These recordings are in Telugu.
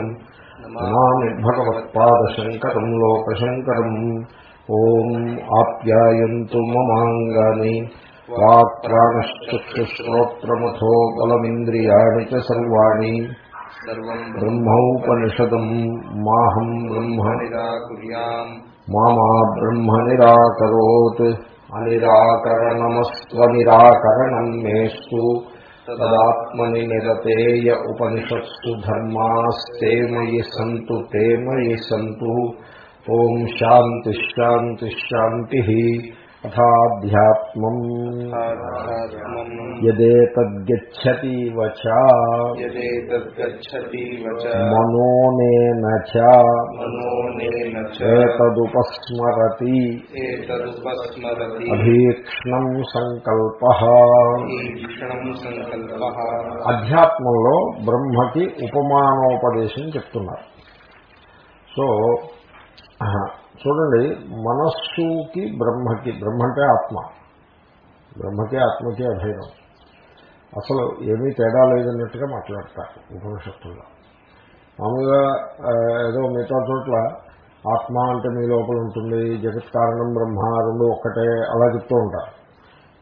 నమామి భగవత్పాదశంకరం లోకశంకరం. ఓం ఆప్యాయంతు మమాంగాని వాక్ప్రాణశ్చక్షుశ్రోత్రమథో బలమింద్రియాణి చ సర్వాణి. బ్రహ్మౌపనిషదం మాహం బ్రహ్మ. మామా బ్రహ్మ నిరాకరోత్ అనిరాకరణమస్వనిరాకరణం మేస్తు. తదాత్మని నిరతేయ ఉపనిషత్సు ధర్మాస్తే మయి సంతు తే మయి సంతు ఓం శాంతి శాంతి శాంతి అథాధ్యాత్మం. యదేతద్గచ్చతీవ మనోనేన ఏతదుపస్మరతి. అభీక్ష్ణం సంకల్ప. అధ్యాత్మంలో బ్రహ్మకి ఉపమానోపదేశం చెప్తున్నారు. సో చూడండి మనస్సుకి బ్రహ్మకి బ్రహ్మ అంటే ఆత్మ. బ్రహ్మకి ఆత్మకి అభేదం. అసలు ఏమీ తేడా లేదన్నట్టుగా మాట్లాడతారు ఉపనిషత్తుల్లో. మామూలుగా ఏదో మిగతా చోట్ల ఆత్మ అంటే మీ లోపల ఉంటుంది జగత్ కారణం బ్రహ్మ రెండు ఒక్కటే అలా చెప్తూ ఉంటారు.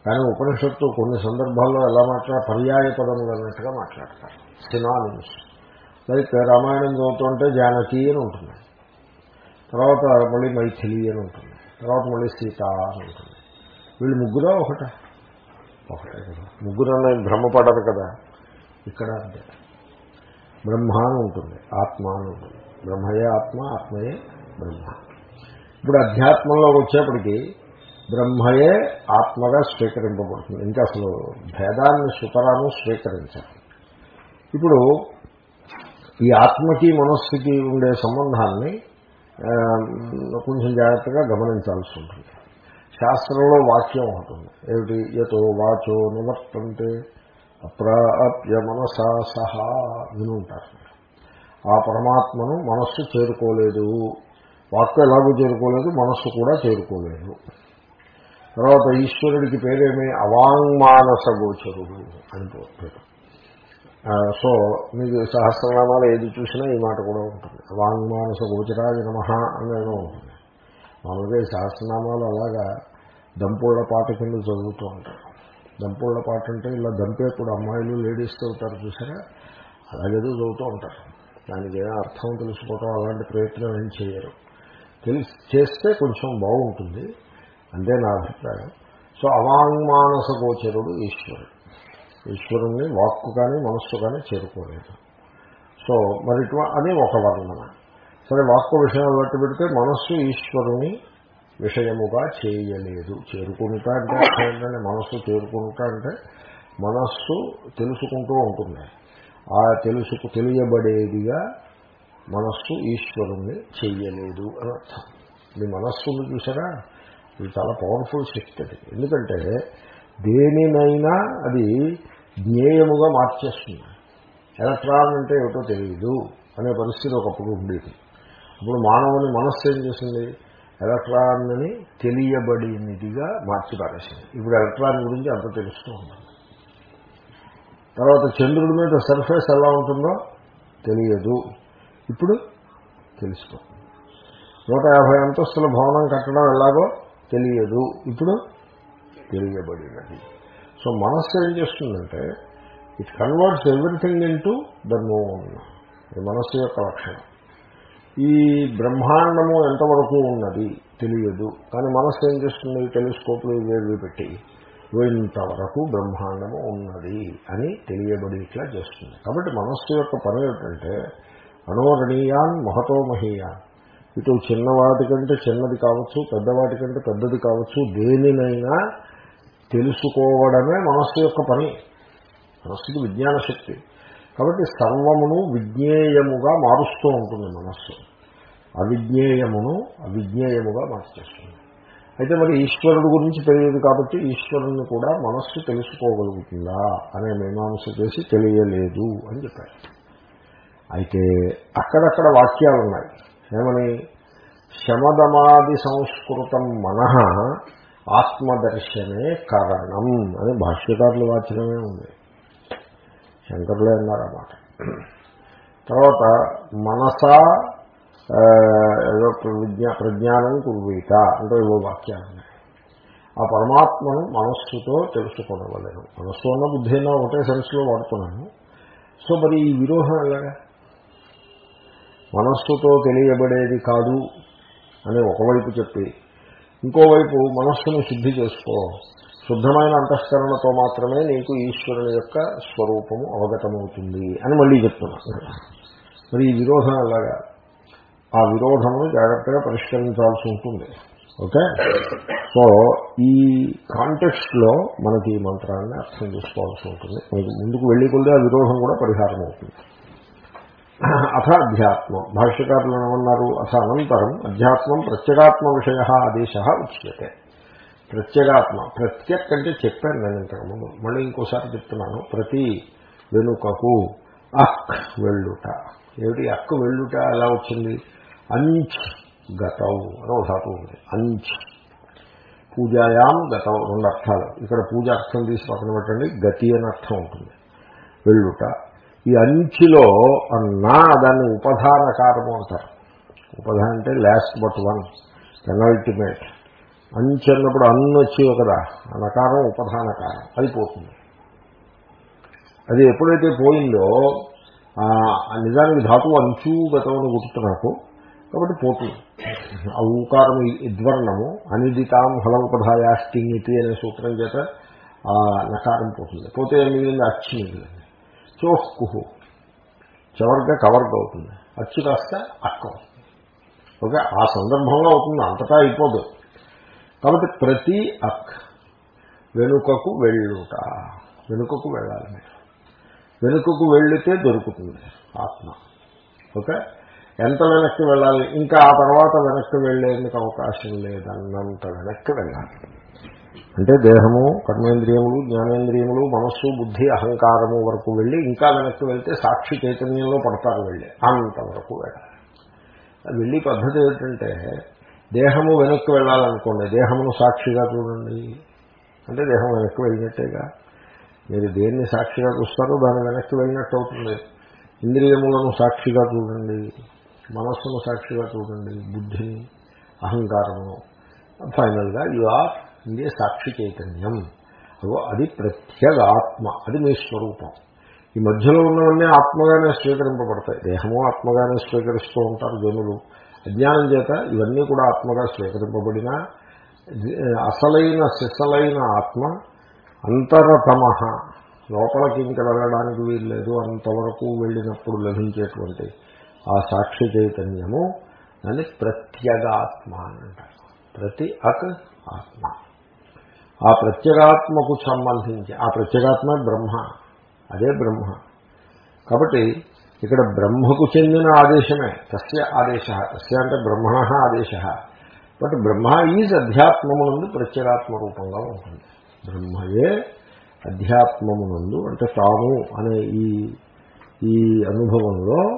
కానీ ఉపనిషత్తు కొన్ని సందర్భాల్లో ఎలా మాట్లాడ పర్యాయ పదములు అన్నట్టుగా మాట్లాడతారు. సినానిమ్స్ లైక్ రామాయణం చదువుతుంటే జానకి అని ఉంటుంది. తర్వాత మళ్ళీ మైథిలి అని ఉంటుంది. తర్వాత మళ్ళీ సీత అని ఉంటుంది. వీళ్ళు ముగ్గురా ఒకట? ఒకటే కదా. ముగ్గురు భ్రమపడరు కదా. ఇక్కడ అంతే. బ్రహ్మ అని ఉంటుంది. ఆత్మ అని ఉంటుంది. బ్రహ్మయే ఆత్మ ఆత్మయే బ్రహ్మ. ఇప్పుడు అధ్యాత్మంలోకి వచ్చేప్పటికీ బ్రహ్మయే ఆత్మగా స్వీకరింపబడుతుంది. ఇంకా అసలు భేదాన్ని సుతరాము స్వీకరించాలి. ఇప్పుడు ఈ ఆత్మకి మనస్సుకి ఉండే సంబంధాన్ని కొంచెం జాగ్రత్తగా గమనించాల్సి ఉంటుంది. శాస్త్రంలో వాక్యం ఉంటుంది. ఏమిటి? యతో వాచో నివర్తంతే అప్రాప్య మనసా సహా వినుంటారు. ఆ పరమాత్మను మనస్సు చేరుకోలేదు. వాక్కు ఎలాగూ చేరుకోలేదు మనస్సు కూడా చేరుకోలేదు. తర్వాత ఈశ్వరుడికి పేరేమి? అవాంగ్మానస గోచరుడు అని పేరు. సో మీకు సహస్రనామాలు ఏది చూసినా ఈ మాట కూడా ఉంటుంది. వాంగ్మానస గోచరాజ నమ అనేదో ఉంటుంది. మామూలుగా ఈ సహస్రనామాలు అలాగా దంపుళ్ళ పాట కింద చదువుతూ ఉంటారు. దంపుళ్ళ పాట అంటే ఇలా దంపేప్పుడు అమ్మాయిలు లేడీస్ చదువుతారు చూసారా? అలాగేదో చదువుతూ ఉంటారు. దానికి ఏదో అర్థం తెలుసుకోవటం అలాంటి ప్రయత్నం ఏం చేయరు. తెలిసి చేస్తే కొంచెం బాగుంటుంది. అంతే నా అభిప్రాయం. సో అవాంగ్మానస గోచరుడు ఈశ్వరుడు. ఈశ్వరుణ్ణి వాక్కు కానీ మనస్సు కానీ చేరుకోలేదు. సో మరి అది ఒక వర్ణన. సరే వాక్కు విషయాలు బట్టి పెడితే మనస్సు ఈశ్వరుని విషయముగా చేయలేదు. చేరుకుంటా అంటే ఏంటంటే మనస్సు చేరుకుంటా అంటే మనస్సు తెలుసుకుంటూ ఉంటుంది. ఆ తెలుసుకు తెలియబడేదిగా మనస్సు ఈశ్వరుణ్ణి చెయ్యలేదు అని అర్థం. మీ మనస్సును చూసారా? ఇది చాలా పవర్ఫుల్ శక్తి అది. ఎందుకంటే దేనినైనా అది జ్ఞేయముగా మార్చేస్తుంది ఎలక్ట్రాన్ అంటే ఏమిటో తెలియదు అనే పరిస్థితి ఒకప్పుడు ఉండేది. అప్పుడు మానవుని మనస్సు ఏం చేసింది? ఎలక్ట్రాన్ని తెలియబడినదిగా మార్చి పారేసింది. ఇప్పుడు ఎలక్ట్రాన్ గురించి అంత తెలుస్తూ ఉంటుంది తర్వాత చంద్రుడి మీద సర్ఫేస్ ఎలా ఉంటుందో తెలియదు. ఇప్పుడు తెలుస్తుంది నూట యాభై అంతస్తుల భవనం కట్టడం ఎలాగో తెలియదు. ఇప్పుడు తెలియబడినది. సో మనస్సు ఏం చేస్తుందంటే it converts everything into the known మనస్సు యొక్క లక్షణం. ఈ బ్రహ్మాండము ఎంతవరకు ఉన్నది తెలియదు. కానీ మనస్సు ఏం చేస్తుంది? టెలిస్కోప్లు ఇవేవి పెట్టి ఇంతవరకు బ్రహ్మాండము ఉన్నది అని తెలియబడి ఇట్లా చేస్తుంది. కాబట్టి మనస్సు యొక్క పని ఏమిటంటే మనోరణీయాన్ మహతో మహీయాన్. ఇటు చిన్నవాటి కంటే చిన్నది కావచ్చు పెద్దవాటి కంటే పెద్దది కావచ్చు దేనినైనా తెలుసుకోవడమే మనస్సు యొక్క పని. మనస్సుకి విజ్ఞాన శక్తి. కాబట్టి సర్వమును విజ్ఞేయముగా మారుస్తూ ఉంటుంది మనస్సు. అవిజ్ఞేయమును అవిజ్ఞేయముగా మార్చేస్తుంది. అయితే మరి ఈశ్వరుడు గురించి తెలియదు కాబట్టి ఈశ్వరుని కూడా మనస్సు తెలుసుకోగలుగుతుందా అనే మీమాంస చేసి తెలియలేదు అని చెప్పారు. అయితే అక్కడక్కడ వాక్యాలు ఉన్నాయి ఏమని? శమదమాది సంస్కృతం మనః ఆత్మదర్శనే కారణం అని భాష్యకారుల వాచనమే ఉంది. శంకరులే అన్నారన్నమాట తర్వాత మనసా ఏదో ప్రజ్ఞా ప్రజ్ఞానం కుర్వీత అంటే ఏవో వాక్యాలు ఉన్నాయి. ఆ పరమాత్మను మనస్సుతో తెలుసుకోవలేను మనస్సు అన్న బుద్ధి అయినా ఒకటే సెన్స్లో వాడుతున్నాను. సో మరి ఈ విరోహం ఎలాగా మనస్సుతో తెలియబడేది కాదు అని ఒకవైపు చెప్పి ఇంకోవైపు మనస్సును శుద్ధి చేసుకో. శుద్ధమైన అంతఃకరణతో మాత్రమే నీకు ఈశ్వరుని యొక్క స్వరూపము అవగతమవుతుంది అని మళ్ళీ చెప్తున్నాను మరి ఈ విరోధం ఎలాగా? ఆ విరోధమును జాగ్రత్తగా పరిష్కరించాల్సి ఉంటుంది. ఓకే? సో ఈ కాంటెక్స్ట్లో మనకి ఈ మంత్రాన్ని అర్థం చేసుకోవాల్సి ఉంటుంది. మీకు ముందుకు వెళ్ళి కొద్ది ఆ విరోధం కూడా పరిహారం అవుతుంది అథ అధ్యాత్మం భాష్యకారులు ఏమన్నారు? అథ అనంతరం అధ్యాత్మం ప్రత్యేగాత్మ విషయ ఆదేశ ఉచ్యతే. ప్రత్యేగాత్మ. ప్రత్యక్ అంటే చెప్పాను నేను ఇంతకుముందు. మళ్ళీ ఇంకోసారి చెప్తున్నాను. ప్రతి వెనుకకు అక్ వెళ్ళుట. ఏమిటి? అక్కు వెళ్ళుట ఎలా వచ్చింది? అంచ్ గతం అని ఒక ధాతువు ఉంది. అంచ్. పూజాయాం గతం రెండు అర్థాలు. ఇక్కడ పూజ అర్థం తీసి పక్కన పెట్టండి. గతి అని అర్థం ఉంటుంది. వెళ్ళుట. ఈ అంచిలో నా దాన్ని ఉపధాన కారము అంటారు. ఉపధాన అంటే లాస్ట్ బట్ వన్ పెనల్టిమేట్ అంచి అన్నప్పుడు అన్ను వచ్చేవి కదా ఆ నకారం ఉపధానకారం అది పోతుంది అది ఎప్పుడైతే పోయిందో ఆ నిజానికి ధాతువు అంచు గతం గుర్తు నాకు కాబట్టి పోతుంది. ఆ ఊకారం ఇద్వర్ణము అనిదితాం హలౌపధాయాస్టింగితి అనే సూత్రం చేత ఆ నకారం పోతుంది. పోతే ఏం మిగిలింది? అచ్చి మిగిలింది. చోహ్కుహు చివరిగా కవర్గా అవుతుంది. అచ్చు కాస్త అక్క. అవుతుంది ఓకే ఆ సందర్భంలో అవుతుంది అంతటా అయిపోదు. కాబట్టి ప్రతి అక్ వెనుకకు వెళ్ళుట వెనుకకు వెళ్ళాలి మీరు. వెనుకకు వెళ్ళితే దొరుకుతుంది ఆత్మ. ఓకే ఎంత వెనక్కి వెళ్ళాలి? ఇంకా ఆ తర్వాత వెనక్కి వెళ్ళేందుకు అవకాశం లేదన్నంత వెనక్కి వెళ్ళాలి. అంటే దేహము కర్మేంద్రియములు జ్ఞానేంద్రియములు మనస్సు బుద్ధి అహంకారము వరకు వెళ్ళి ఇంకా వెనక్కి వెళ్తే సాక్షి చైతన్యంలో పడతారు వెళ్ళి అంతవరకు వెళ్ళాలి వెళ్ళి. పద్ధతి ఏంటంటే దేహము వెనక్కి వెళ్ళాలనుకోండి దేహమును సాక్షిగా చూడండి. అంటే దేహం వెనక్కి వెళ్ళినట్టేగా. మీరు దేన్ని సాక్షిగా చూస్తారో దాని వెనక్కి వెళ్ళినట్టు అవుతుంది. ఇంద్రియములను సాక్షిగా చూడండి మనస్సును సాక్షిగా చూడండి బుద్ధిని అహంకారము ఫైనల్గా యు ఆర్ ఇదే సాక్షి చైతన్యం. అదో అది ప్రత్యేక ఆత్మ అది మీ స్వరూపం. ఈ మధ్యలో ఉన్నవన్నీ ఆత్మగానే స్వీకరింపబడతాయి. దేహము ఆత్మగానే స్వీకరిస్తూ ఉంటారు జనులు. అజ్ఞానం చేత ఇవన్నీ కూడా ఆత్మగా స్వీకరింపబడిన అసలైన సిసలైన ఆత్మ అంతరతమ లోపలికి ఇంక వెళ్ళడానికి వీల్లేదు అంతవరకు వెళ్ళినప్పుడు లభించేటువంటి ఆ సాక్షి చైతన్యము దాన్ని ప్రత్యేగాత్మ అని అంటారు. ప్రతి అక్ ఆత్మ. ఆ ప్రత్యేగాత్మకు సంబంధించి ఆ ప్రత్యేగాత్మ బ్రహ్మ అదే బ్రహ్మ. కాబట్టి ఇక్కడ బ్రహ్మకు చెందిన ఆదేశమే తస్య ఆదేశ తస్య అంటే బ్రహ్మణ ఆదేశ. బట్ బ్రహ్మ ఈజ్ అధ్యాత్మమునందు ప్రత్యేగాత్మ రూపంగా ఉంటుంది. బ్రహ్మయే అధ్యాత్మమునందు అంటే తాము అనే ఈ ఈ అనుభవంలో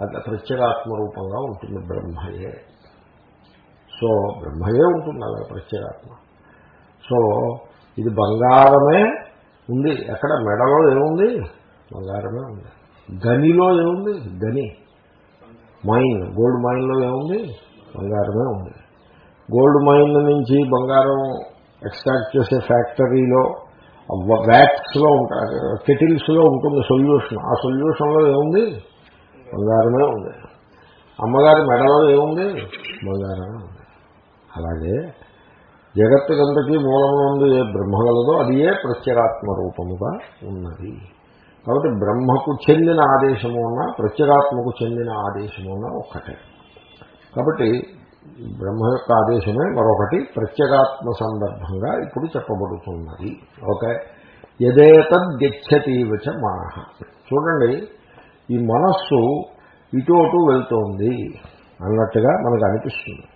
అది ప్రత్యేగాత్మ రూపంగా ఉంటుంది బ్రహ్మయే. సో బ్రహ్మయే ఉంటుంది అలా ప్రత్యేగాత్మ. సో ఇది బంగారమే ఉంది. ఎక్కడ? మెడలో ఏముంది? బంగారమే ఉంది. గనిలో ఏముంది? గని. మైన్. గోల్డ్ మైన్లో ఏముంది? బంగారమే ఉంది. గోల్డ్ మైన్ నుంచి బంగారం ఎక్స్ట్రాక్ట్ చేసే ఫ్యాక్టరీలో వ్యాక్స్లో ఉంటారు కెటిల్స్లో ఉంటుంది సొల్యూషన్. ఆ సొల్యూషన్లో ఏముంది? బంగారమే ఉంది. అమ్మగారి మెడలో ఏముంది? బంగారమే ఉంది. అలాగే జగత్తుకంతకీ మూలమునందు ఏ బ్రహ్మ గలదో అది ఏ ప్రత్యేగాత్మ రూపముగా ఉన్నది. కాబట్టి బ్రహ్మకు చెందిన ఆదేశము ఉన్న ప్రత్యేగాత్మకు చెందిన ఆదేశము ఉన్న ఒక్కటే. కాబట్టి బ్రహ్మ యొక్క ఆదేశమే మరొకటి ప్రత్యేగాత్మ సందర్భంగా ఇప్పుడు చెప్పబడుతున్నది. ఓకే? యదేతద్గచ్చతీవచ మనః. చూడండి ఈ మనస్సు ఇటు అటు వెళ్తోంది అన్నట్టుగా మనకు అనిపిస్తుంది.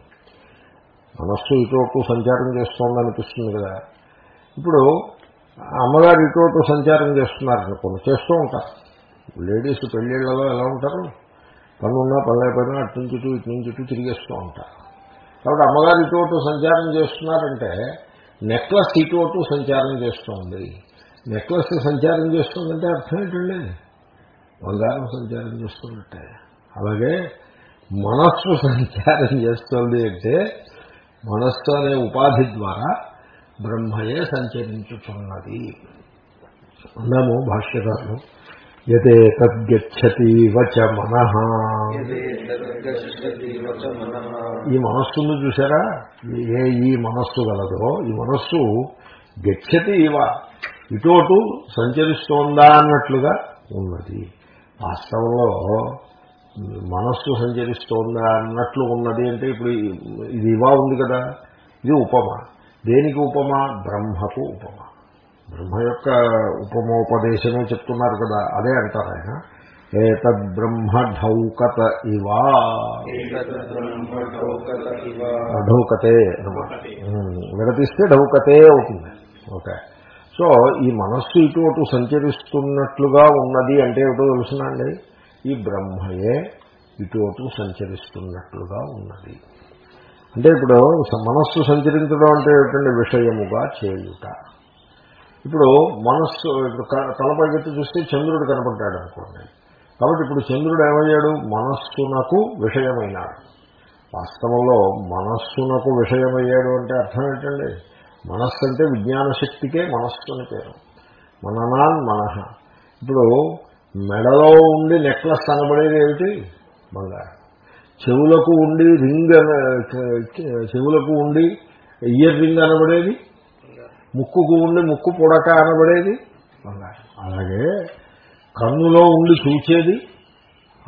మనస్సు ఇటు సంచారం చేస్తోంది అనిపిస్తుంది కదా. ఇప్పుడు అమ్మగారు ఇటు అటు సంచారం చేస్తున్నారు అనుకోండి చేస్తూ ఉంటారు. లేడీస్ పెళ్ళిళ్ళలో ఎలా ఉంటారు? పనున్నా పనులైపోయినా అటు నుంచి ఇటు ఇటు నుంచి ఇటు తిరిగేస్తూ ఉంటారు. కాబట్టి అమ్మగారు ఇటు అటు సంచారం చేస్తున్నారంటే నెక్లెస్ ఇటు అటు సంచారం చేస్తోంది. నెక్లెస్ సంచారం చేస్తుందంటే అర్థం ఏంటండి? బంగారం సంచారం చేస్తున్నట్టే. అలాగే మనస్సు సంచారం చేస్తుంది అంటే మనస్సు అనే ఉపాధి ద్వారా బ్రహ్మయే సంచరించుతున్నది అన్నాము భాష్యకారులు. యదే తద్గచ్చతి వచ మనః. ఈ మనస్సును చూసారా ఏ ఈ మనస్సు గలదో ఈ మనస్సు గచ్చతి ఇవ. ఇటోటు సంచరిస్తోందా అన్నట్లుగా ఉన్నది. వాస్తవంలో మనస్సు సంచరిస్తోందా అన్నట్లు ఉన్నది అంటే ఇప్పుడు ఇది ఇవా ఉంది కదా. ఇది ఉపమ. దేనికి ఉపమ? బ్రహ్మకు ఉపమ. బ్రహ్మ యొక్క ఉపమోపదేశమే చెప్తున్నారు కదా. అదే అంటారు ఆయన. ఢౌకత ఇవా. ఢౌకతే విడతీస్తే ఢౌకతే అవుతుంది. ఓకే. సో ఈ మనస్సు ఇటు అటు సంచరిస్తున్నట్లుగా ఉన్నది అంటే ఏమిటో తెలుసునండి ఈ బ్రహ్మయే ఇటు అటు సంచరిస్తున్నట్లుగా ఉన్నది. అంటే ఇప్పుడు మనస్సు సంచరించడం అంటే ఏమిటండి? విషయముగా చేయుట. ఇప్పుడు మనస్సు ఇప్పుడు తలపైకెత్తి చూస్తే చంద్రుడు కనపడ్డాడు అనుకోండి. కాబట్టి ఇప్పుడు చంద్రుడు ఏమయ్యాడు? మనస్సునకు విషయమైనాడు. వాస్తవంలో మనస్సునకు విషయమయ్యాడు అంటే అర్థం ఏంటండి? మనస్సు అంటే విజ్ఞాన శక్తికే మనస్సు అని పేరు. మననాన్ మనహ. ఇప్పుడు మెడలో ఉండి నెక్లెస్ అనబడేది ఏమిటి? బంగారం. చెవులకు ఉండి రింగ్ చెవులకు ఉండి ఇయర్ రింగ్ అనబడేది ముక్కుకు ఉండి ముక్కు పొడక అనబడేది బంగారం. అలాగే కన్నులో ఉండి చూచేది?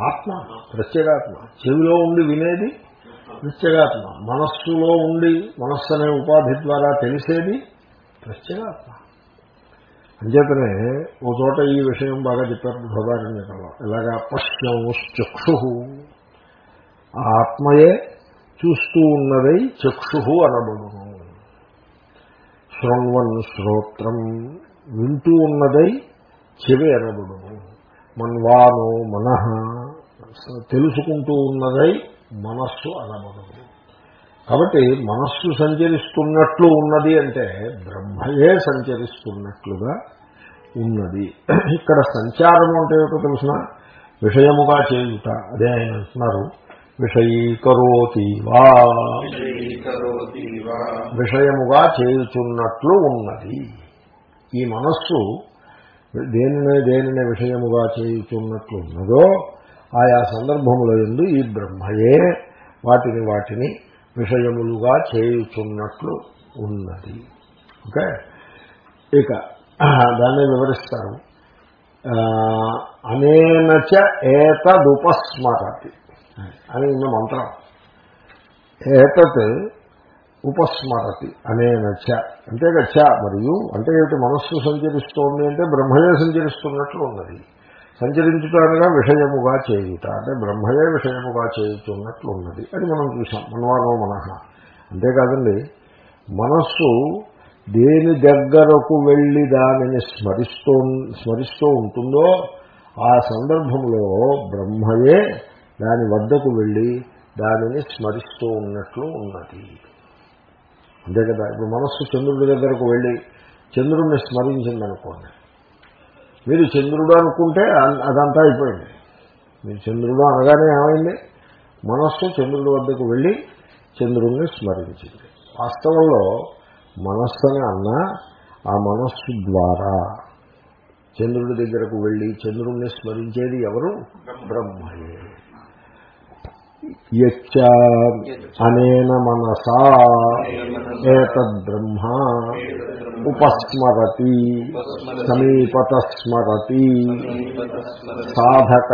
ఆత్మ ప్రత్యేగాత్మ. చెవిలో ఉండి వినేది? ప్రత్యేగాత్మ. మనస్సులో ఉండి మనస్సు అనే ఉపాధి ద్వారా తెలిసేది? ప్రత్యేగాత్మ. అంచేతనే ఓ చోట ఈ విషయం బాగా చెప్పారు బృహదారణ్యంలో ఇలాగా పశ్చక్షు ఆత్మయే చూస్తూ ఉన్నదై చక్షు అనబడును. శృణ్వన్ శ్రోత్రం వింటూ ఉన్నదై చెవి అనబడును. మన్వాను మన. తెలుసుకుంటూ ఉన్నదై మనస్సు అనబడును. కాబట్టి మనస్సు సంచరిస్తున్నట్లు ఉన్నది అంటే బ్రహ్మయే సంచరిస్తున్నట్లుగా ఉన్నది. ఇక్కడ సంచారం అంటే ఏమిటో తెలిసిన? విషయముగా చేయుట. అదే ఆయన అంటున్నారు. విషయీకరోతివా. విషయముగా చేయుచున్నట్లు ఉన్నది. ఈ మనస్సు దేనినే దేనిని విషయముగా చేయుచున్నట్లు ఉన్నదో ఆయా సందర్భముల ఎందు ఈ బ్రహ్మయే వాటిని వాటిని విషయములుగా చేయుచున్నట్లు ఉన్నది. ఓకే? ఇక దాన్ని వివరిస్తారు. అనేనచ ఏతదుపస్మరతి అని ఉన్న మంత్రం. ఏతత్ ఉపస్మరతి అనేనచ అంటే గచ్చ మరియు అంటే ఏమిటి? మనస్సు సంచరిస్తోంది అంటే బ్రహ్మయే సంచరిస్తున్నట్లు ఉన్నది. సంచరించుటానుగా విషయముగా చేయుట. అంటే బ్రహ్మయే విషయముగా చేయుతున్నట్లు ఉన్నది అని మనం చూసాం. మనవారో మనహ అంతేకాదండి మనస్సు దేని దగ్గరకు వెళ్ళి దానిని స్మరిస్తూ స్మరిస్తూ ఉంటుందో ఆ సందర్భంలో బ్రహ్మయే దాని వద్దకు వెళ్ళి దానిని స్మరిస్తూ ఉన్నట్లు ఉన్నది. అంతే కదా. ఇప్పుడు మనస్సు చంద్రుడి దగ్గరకు వెళ్ళి చంద్రుడిని స్మరించిందనుకోండి మీరు చంద్రుడు అనుకుంటే అదంతా అయిపోయింది. మీరు చంద్రుడు అనగానే ఏమైంది? మనస్సు చంద్రుడి వద్దకు వెళ్ళి చంద్రుడిని స్మరించింది. వాస్తవంలో మనస్సుని అన్నా ఆ మనస్సు ద్వారా చంద్రుడి దగ్గరకు వెళ్ళి చంద్రుణ్ణి స్మరించేది ఎవరు? బ్రహ్మయే. అనేన మనసా ఏతద్బ్రహ్మ ఉపస్మరతి సమీపత స్మరతి సాధక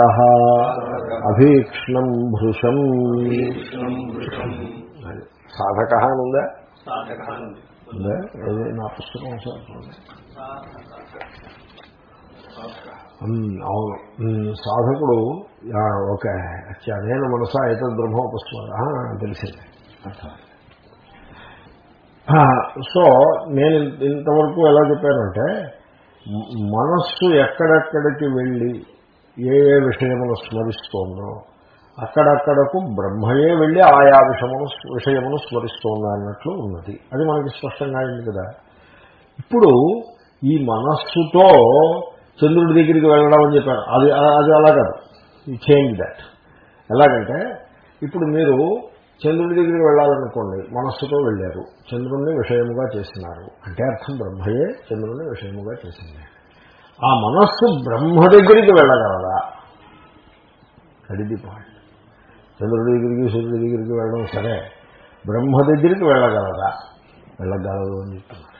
అభీక్ష్ణం భృశం సాధక అని ఉందా? నా పుస్తకం సార్ అవును. సాధకుడు ఓకే. నేను మనసా అయితే బ్రహ్మోపస్మర తెలిసింది. సో నేను ఇంతవరకు ఎలా చెప్పానంటే మనస్సు ఎక్కడెక్కడికి వెళ్ళి ఏ ఏ విషయమును స్మరిస్తోందో అక్కడక్కడకు బ్రహ్మయే వెళ్ళి ఆయా విషమును విషయమును స్మరిస్తోందా అన్నట్లు ఉన్నది. అది మనకి స్పష్టంగా అయింది కదా. ఇప్పుడు ఈ మనస్సుతో చంద్రుడి దగ్గరికి వెళ్ళడం అని చెప్పారు. అది అది అలా కాదు. ఈ చేంజ్ దాట్ ఎలాగంటే ఇప్పుడు మీరు చంద్రుడి దగ్గరికి వెళ్ళాలనుకోండి మనస్సుతో వెళ్ళారు. చంద్రుణ్ణి విషయముగా చేసినారు. అంటే అర్థం బ్రహ్మయే చంద్రుణ్ణి విషయముగా చేసింది. ఆ మనస్సు బ్రహ్మ దగ్గరికి వెళ్ళగలదా? అడిది పాయింట్ చంద్రుడి దగ్గరికి సూర్యుడి దగ్గరికి వెళ్ళడం సరే. బ్రహ్మ దగ్గరికి వెళ్ళగలదా? వెళ్ళగలదు అని చెప్తున్నారు.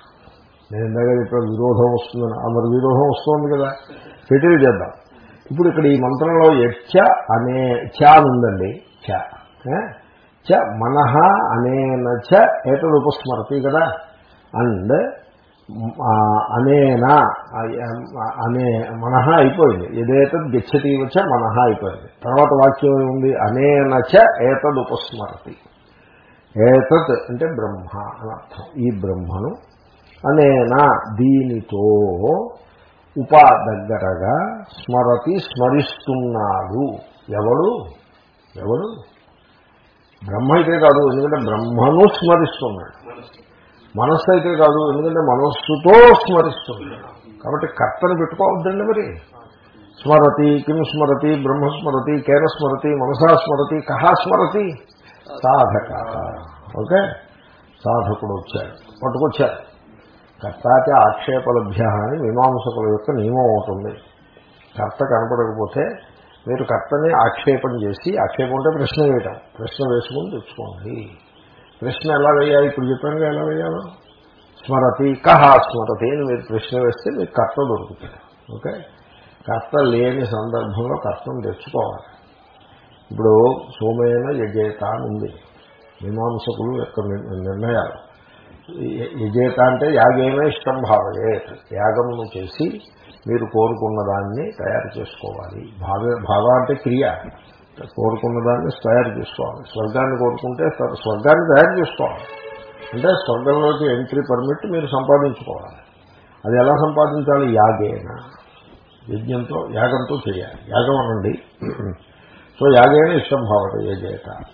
నేను ఇందాక చెప్పాను విరోధం వస్తుందని. ఆ మరి విరోధం వస్తుంది కదా. సెటిల్ చేద్దాం. ఇప్పుడు ఇక్కడ ఈ మంత్రంలో యచ్చ అనే చ ఉందండి. చ. చ మనహ అనేన చ ఏటది ఉపస్మరతి కదా. అండ్ అనేన అనే మనహ అయిపోయింది. ఏదేతద్ గచ్చతి వచ్చ మనహ అయిపోయింది. తర్వాత వాక్యం ఏముంది? అనేన చ ఏతద్ ఉపస్మరతి. ఏతత్ అంటే బ్రహ్మ అని అర్థం. ఈ బ్రహ్మను అనేనా? దీనితో ఉప దగ్గరగా స్మరతి స్మరిస్తున్నాడు. ఎవడు? ఎవడు? బ్రహ్మ అయితే కాదు ఎందుకంటే బ్రహ్మను స్మరిస్తున్నాడు. మనస్సు అయితే కాదు ఎందుకంటే మనస్సుతో స్మరిస్తున్నాడు. కాబట్టి కర్తను పెట్టుకోవద్దండి మరి. స్మరతి కిం స్మరతి బ్రహ్మస్మరతి కేన స్మరతి మనసా స్మరతి కహా స్మరతి? సాధక. ఓకే? సాధకుడు వచ్చాడు. పట్టుకొచ్చాడు. కర్తాచ ఆక్షేపలభ్య అని మీమాంసకుల యొక్క నియమం అవుతుంది కర్త కనపడకపోతే మీరు కర్తని ఆక్షేపం చేసి ఆక్షేపం అంటే ప్రశ్న వేయటం. ప్రశ్న వేసుకుని తెచ్చుకోండి. ప్రశ్న ఎలా వేయాలి? ఇప్పుడు చెప్పాను ఎలా వేయాలో? స్మరతి కహ స్మరతి అని మీరు ప్రశ్న వేస్తే మీకు కర్త దొరుకుతుంది ఓకే? కర్త లేని సందర్భంలో కర్తను తెచ్చుకోవాలి. ఇప్పుడు సోమైన యజేత అని ఉంది. మీమాంసకులు యొక్క నిర్ణయాలు. విజేత అంటే యాగేమే ఇష్టం భావయే. యాగమును చేసి మీరు కోరుకున్న దాన్ని తయారు చేసుకోవాలి. భావ భావ అంటే క్రియ. కోరుకున్న దాన్ని తయారు చేసుకోవాలి. స్వర్గాన్ని కోరుకుంటే స్వర్గాన్ని తయారు చేసుకోవాలి. అంటే స్వర్గంలోకి ఎంట్రీ పర్మిట్ మీరు సంపాదించుకోవాలి. అది ఎలా సంపాదించాలి? యాగేన. యజ్ఞంతో యాగంతో చేయాలి. యాగం అనండి. సో యాగేన ఇష్టం భావత యజేత.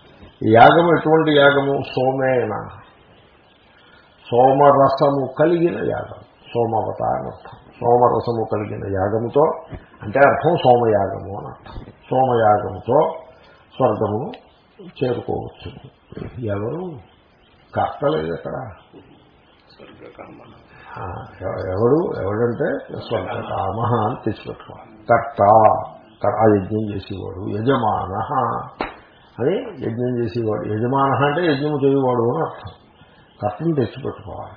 యాగం ఎటువంటి యాగము? సోమేన. సోమరసము కలిగిన యాగం. సోమవత అని అర్థం సోమరసము కలిగిన యాగముతో అంటే అర్థం సోమయాగము అని అర్థం. సోమయాగముతో స్వర్గమును చేరుకోవచ్చు. ఎవరు? కర్తలేదు అక్కడ. ఎవడు ఎవడంటే స్వర్గకామ అని తెచ్చిపెట్టుకోవాలి కర్త ఆ యజ్ఞం చేసేవాడు యజమాన అని యజ్ఞం చేసేవాడు. యజమాన అంటే యజ్ఞము చేయవాడు అని అర్థం. కర్తను తెచ్చిపెట్టుకోవాలి.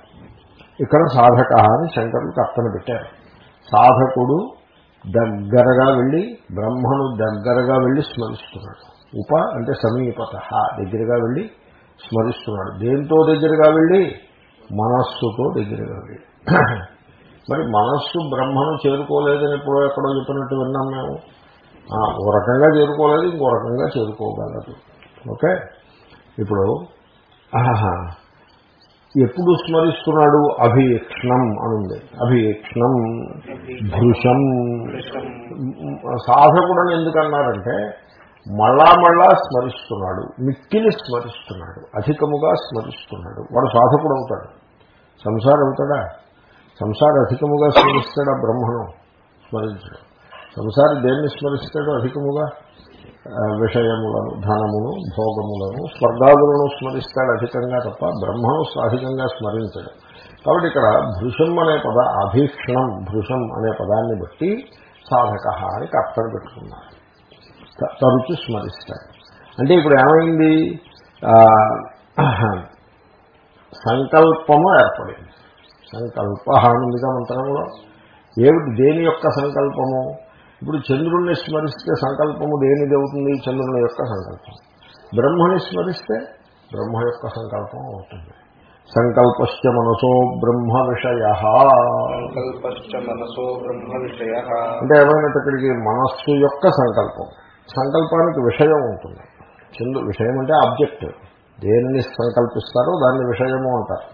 ఇక్కడ సాధక అని శంకరులు కర్తను పెట్టారు. సాధకుడు దగ్గరగా వెళ్ళి బ్రహ్మను దగ్గరగా వెళ్ళి స్మరిస్తున్నాడు. ఉప అంటే సమీపత దగ్గరగా వెళ్ళి స్మరిస్తున్నాడు. దేంతో దగ్గరగా వెళ్ళి? మనస్సుతో దగ్గరగా వెళ్ళి. మరి మనస్సు బ్రహ్మను చేరుకోలేదని ఎప్పుడో ఎక్కడో చెప్పినట్టు విన్నాం మేము. ఓ రకంగా చేరుకోలేదు ఇంకో రకంగా చేరుకోగలదు. ఓకే? ఇప్పుడు ఆహా ఎప్పుడు స్మరిస్తున్నాడు? అభీక్షణం అనుంది. అభీక్షణం భృషం సాధకుడని ఎందుకన్నారంటే మళ్ళా మళ్ళా స్మరిస్తున్నాడు. మిక్కిలి స్మరిస్తున్నాడు. అధికముగా స్మరిస్తున్నాడు. వాడు సాధకుడు అవుతాడు సంసారం అవుతాడా సంసారం అధికముగా స్మరిస్తాడా బ్రహ్మను స్మరించడు. సంసారి దేన్ని స్మరిస్తాడు అధికముగా? విషయములను ధనమును భోగములను స్వర్గాదులను స్మరిస్తాడు అధికంగా తప్ప బ్రహ్మను అధికంగా స్మరించడు. కాబట్టి ఇక్కడ భృషం అనే పద అభీక్షణం భృషం అనే పదాన్ని బట్టి సాధక అని కర్తను పెట్టుకున్నారు. తరచు స్మరిస్తాడు. అంటే ఇప్పుడు ఏమైంది? సంకల్పము ఏర్పడింది. సంకల్ప ఉందిగా మంత్రంలో. ఏమిటి? దేని యొక్క సంకల్పము? ఇప్పుడు చంద్రుణ్ణి స్మరిస్తే సంకల్పము దేనిది అవుతుంది? చంద్రుని యొక్క సంకల్పం. బ్రహ్మని స్మరిస్తే బ్రహ్మ యొక్క సంకల్పం అవుతుంది. సంకల్పశ్చ మనసో బ్రహ్మ విషయ. అంటే ఏమైనట్టు ఇక్కడికి మనస్సు యొక్క సంకల్పం. సంకల్పానికి విషయం ఉంటుంది. చంద్రు విషయం అంటే ఆబ్జెక్ట్. దేనిని సంకల్పిస్తారో దాన్ని విషయము అంటారు.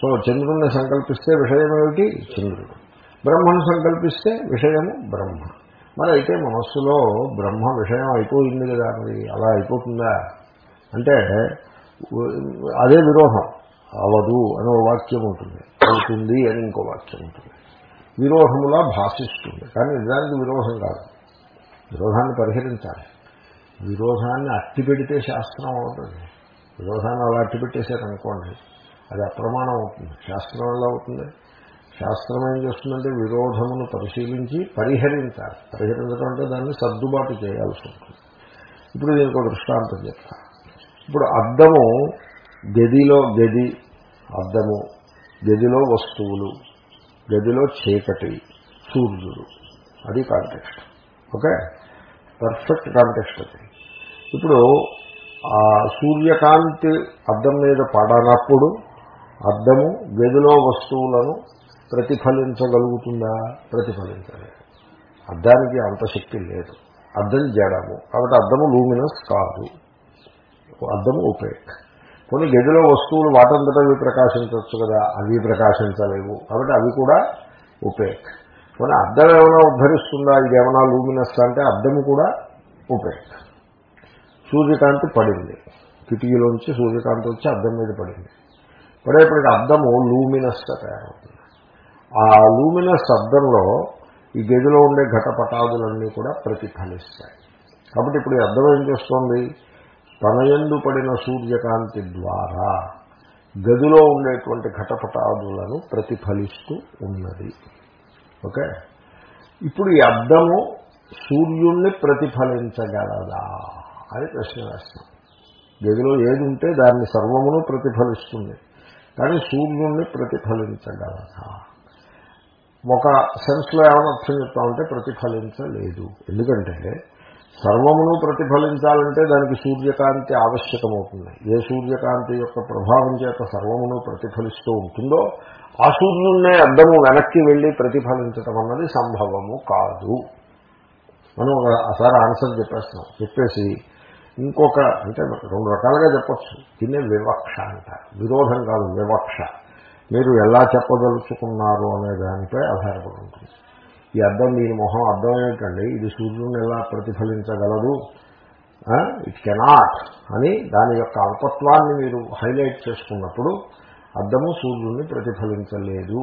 సో చంద్రుణ్ణి సంకల్పిస్తే విషయం ఏమిటి? చంద్రుడు. బ్రహ్మను సంకల్పిస్తే విషయము బ్రహ్మ. మరి అయితే మనస్సులో బ్రహ్మ విషయం అయిపోయింది కదా మరి అలా అయిపోతుందా? అంటే అదే విరోధం. అవదు అనే వాక్యం ఉంటుంది. అవుతుంది అని ఇంకో వాక్యం ఉంటుంది. విరోధములా భాషిస్తుంది. కానీ నిజానికి విరోధం కాదు. విరోధాన్ని పరిహరించాలి. విరోధాన్ని అట్టి పెడితే శాస్త్రం అవుతుంది. విరోధాన్ని అలా అట్టి పెట్టేశారనుకోండి అది అప్రమాణం అవుతుంది. శాస్త్రం ఎలా అవుతుంది? శాస్త్రం ఏం చేస్తుందంటే విరోధమును పరిశీలించి పరిహరించాలి. పరిహరించడం అంటే దాన్ని సర్దుబాటు చేయాల్సి ఉంటుంది. ఇప్పుడు దీనికి ఒక దృష్టాంతం చెప్తా. ఇప్పుడు అద్దము గదిలో గది అద్దము గదిలో వస్తువులు గదిలో చీకటి సూర్యుడు. అది కాంటెక్స్ట్ ఓకే? పర్ఫెక్ట్ కాంటెక్స్ట్ అది. ఇప్పుడు ఆ సూర్యకాంతి అద్దం మీద పడనప్పుడు అద్దము గదిలో వస్తువులను ప్రతిఫలించగలుగుతుందా? ప్రతిఫలించలేదు. అద్దానికి అంత శక్తి లేదు. అద్దం జడము. కాబట్టి అద్దము లూమినస్ కాదు. అద్దము ఉపేక్ కొన్ని గదిలో వస్తువులు వాటంతటా అవి ప్రకాశించవచ్చు కదా? అవి ప్రకాశించలేవు. కాబట్టి అవి కూడా ఉపేక్ కొన్ని అద్దం ఏమైనా ఉద్ధరిస్తుందా? ఇది ఏమైనా లూమినస్ అంటే అద్దము కూడా ఉపేక్ సూర్యకాంతి పడింది. కిటికీలోంచి సూర్యకాంతి వచ్చి అద్దం మీద పడింది. పడేప్పటికి అద్దము లూమినస్గా తయారవుతుంది. ఆ లూమినస్ శబ్దంలో ఈ గదిలో ఉండే ఘటపటాదులన్నీ కూడా ప్రతిఫలిస్తాయి. కాబట్టి ఇప్పుడు అర్థం ఏం చేస్తోంది? తనయందు పడిన సూర్యకాంతి ద్వారా గదిలో ఉండేటువంటి ఘటపటాదులను ప్రతిఫలిస్తూ ఉన్నది. ఓకే? ఇప్పుడు ఈ అద్దము సూర్యుణ్ణి ప్రతిఫలించగలదా అని ప్రశ్న వేస్తాం. గదిలో ఏది ఉంటే దాన్ని సర్వమును ప్రతిఫలిస్తుంది. కానీ సూర్యుణ్ణి ప్రతిఫలించగలదా? ఒక సెన్స్లో ఏమైనా అర్థం చెప్తామంటే ప్రతిఫలించలేదు. ఎందుకంటే సర్వమును ప్రతిఫలించాలంటే దానికి సూర్యకాంతి ఆవశ్యకమవుతుంది. ఏ సూర్యకాంతి యొక్క ప్రభావం చేత సర్వమును ప్రతిఫలిస్తూ ఉంటుందో ఆ సూర్యున్నే అద్దము వెనక్కి వెళ్ళి ప్రతిఫలించటం అన్నది సంభవము కాదు. మనం ఒకసారి ఆన్సర్ చెప్పేస్తున్నాం. చెప్పేసి ఇంకొక అంటే రెండు రకాలుగా చెప్పచ్చు. దీన్నే వివక్ష అంట. విరోధం కాదు వివక్ష. మీరు ఎలా చెప్పదలుచుకున్నారు అనే దానిపై ఆధారపడి ఉంటుంది ఈ అర్థం దీని మొహం అర్థం ఏమిటండి? ఇది సూర్యుని ఎలా ప్రతిఫలించగలదు? ఇట్ కెనాట్ అని దాని యొక్క అల్పత్వాన్ని మీరు హైలైట్ చేసుకున్నప్పుడు అర్థము సూర్యుడిని ప్రతిఫలించలేదు.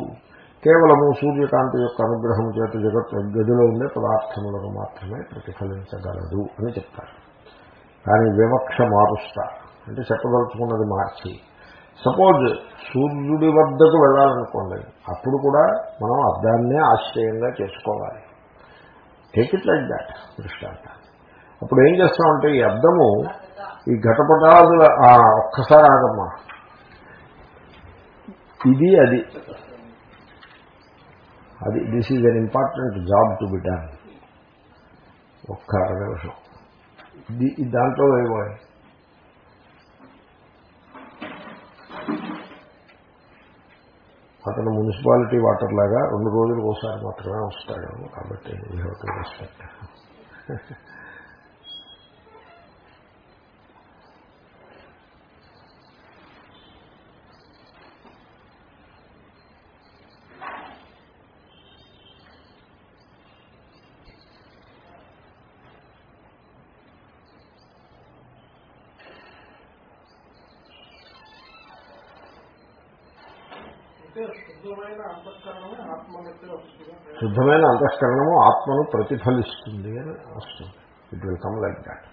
కేవలము సూర్యకాంతి యొక్క అనుగ్రహం చేత జగత్ గదిలో ఉండే పదార్థములను మాత్రమే ప్రతిఫలించగలదు అని చెప్తారు. కానీ వివక్ష మారుస్తా అంటే చెప్పదలుచుకున్నది మార్చి. సపోజ్ సూర్యుడి వద్దకు వెళ్ళాలనుకోండి అప్పుడు కూడా మనం అర్థాన్నే ఆశ్చర్యంగా చేసుకోవాలి. టేక్ ఇట్ లైక్ దాట్ దృష్టాంత. అప్పుడు ఏం చేస్తామంటే ఈ అర్థము ఈ ఘటపటాదుల ఒక్కసారి ఆగమ్మా. ఇది అది. అది this is an important job to be done ఒక్క నిమిషం. దాంట్లో ఏమో. అతను మున్సిపాలిటీ వాటర్ లాగా రెండు రోజులకు ఒకసారి మాత్రమే వస్తాడు కాబట్టి వీ హ్యావ్ టు రెస్పెక్ట్ శుద్ధమైన అంతఃకరణము ఆత్మను ప్రతిఫలిస్తుంది అని వస్తుంది. It will come like that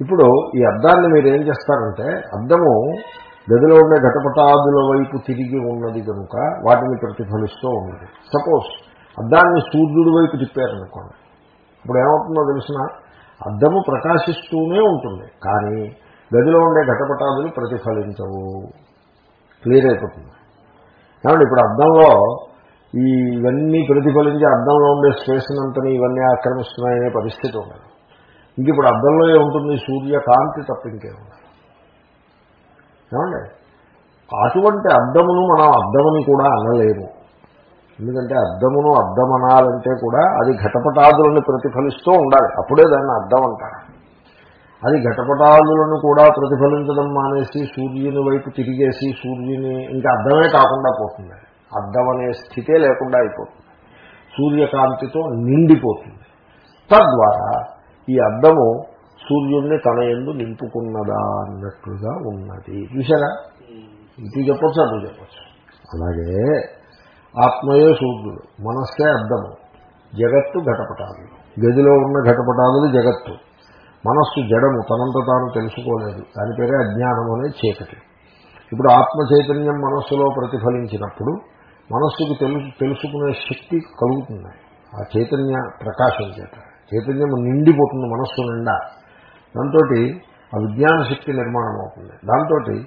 ఇప్పుడు ఈ అద్దాన్ని మీరు ఏం చేస్తారంటే అద్దము గదిలో ఉండే ఘటపటాదుల వైపు తిరిగి ఉన్నది కనుక వాటిని ప్రతిఫలిస్తూ ఉన్నది. సపోజ్ అద్దాన్ని సూర్యుడి వైపు తిప్పారనుకోండి. ఇప్పుడు ఏమవుతుందో తెలిసిన? అద్దము ప్రకాశిస్తూనే ఉంటుంది. కానీ గదిలో ఉండే ఘటపటాదులు ప్రతిఫలించవు. క్లియర్ అయిపోతుంది. కాబట్టి ఇప్పుడు అద్దంలో ఈ ఇవన్నీ ప్రతిఫలించి అద్దంలో ఉండే స్పేస్ అంతని ఇవన్నీ ఆక్రమిస్తున్నాయనే పరిస్థితి ఉండదు. ఇంక ఇప్పుడు అద్దంలో ఏముంటుంది? సూర్యకాంతి తప్ప ఇంకేముండదు ఏమండి అటువంటి అద్దమును మనం అద్దమని కూడా అనలేము. ఎందుకంటే అద్దమును అద్దమనాలంటే కూడా అది ఘటపటాదులను ప్రతిఫలిస్తూ ఉండాలి. అప్పుడే దాన్ని అద్దం అంటారు. అది ఘటపటాదులను కూడా ప్రతిఫలించడం మానేసి సూర్యుని వైపు తిరిగేసి సూర్యుని ఇంకా అద్దమే కాకుండా పోతుంది. అద్దం అనే స్థితే లేకుండా అయిపోతుంది. సూర్యకాంతితో నిండిపోతుంది. తద్వారా ఈ అద్దము సూర్యుడిని తన ఎందు నింపుకున్నదా అన్నట్లుగా ఉన్నది. చూసారా ఇటు చెప్పొచ్చు? అటు చెప్పొచ్చు. అలాగే ఆత్మయే సూర్యుడు మనస్సే అర్థము జగత్తు ఘటపటాలు. గదిలో ఉన్న ఘటపటాలు జగత్తు. మనస్సు జడము తనంత తాను తెలుసుకోలేదు. దాని పేరే అజ్ఞానం అనే చీకటి. ఇప్పుడు ఆత్మ చైతన్యం మనస్సులో ప్రతిఫలించినప్పుడు మనస్సుకు తెలుసు తెలుసుకునే శక్తి కలుగుతుంది. ఆ చైతన్య ప్రకాశం చేత. చైతన్యం నిండిపోతుంది మనస్సు నిండా. దాంతో ఆ విజ్ఞాన శక్తి నిర్మాణం అవుతుంది దాంతో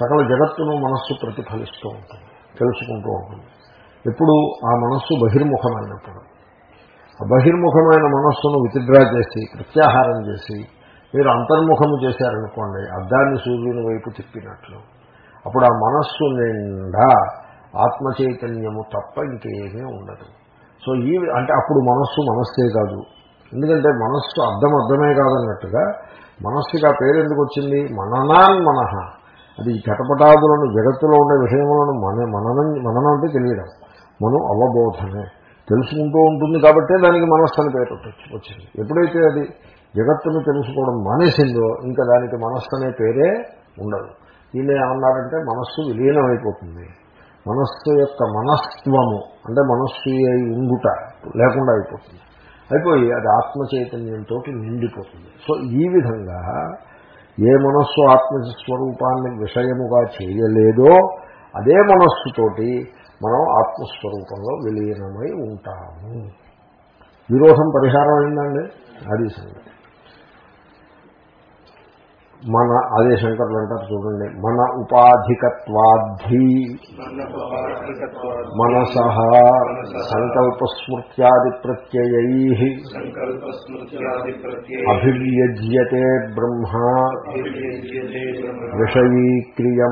సకల జగత్తును మనస్సు ప్రతిఫలిస్తూ ఉంటుంది తెలుసుకుంటూ ఉంటుంది. ఎప్పుడు ఆ మనస్సు బహిర్ముఖమైనప్పుడు. ఆ బహిర్ముఖమైన మనస్సును విత్డ్రా చేసి ప్రత్యాహారం చేసి మీరు అంతర్ముఖము చేశారనుకోండి అద్దాన్ని సూర్యుని వైపు తిప్పినట్లు. అప్పుడు ఆ మనస్సు నిండా ఆత్మ చైతన్యము తప్ప ఇంకేమీ ఉండదు. సో ఈ అంటే అప్పుడు మనస్సు మనస్సే కాదు. ఎందుకంటే మనస్సు అర్థం అర్థమే కాదన్నట్టుగా మనస్సుకి ఆ పేరు ఎందుకు వచ్చింది? మననాన్ మనహ. అది ఘటపటాదులను జగత్తులో ఉండే విషయములను మన మననం మననం అంటే తెలియడం. మనం అవబోధనే తెలుసుకుంటూ ఉంటుంది కాబట్టే దానికి మనస్సు అని పేరు వచ్చింది. ఎప్పుడైతే అది జగత్తును తెలుసుకోవడం మానేసిందో ఇంకా దానికి మనస్సు అనే పేరే ఉండదు. దీన్ని ఏమన్నారంటే మనస్సు విలీనమైపోతుంది. మనస్సు యొక్క మనస్త్వము అంటే మనస్సు అయి ఉండుట లేకుండా అయిపోతుంది. అయిపోయి అది ఆత్మ చైతన్యంతో నిండిపోతుంది. సో ఈ విధంగా ఏ మనస్సు ఆత్మ స్వరూపాన్ని విషయముగా చేయలేదో అదే మనస్సుతోటి మనం ఆత్మస్వరూపంలో విలీనమై ఉంటాము. విరోధం పరిహారం అయిందండి అది సంగతి. మన అదే శంకర్లు అంటారు చూడండి మన ఉపాధికత్వాద్ధి. మనస సంకల్పస్మృత్యాది ప్రత్యయై అభివ్యజ్యతే బ్రహ్మ. విషయీక్రియమాణమివా.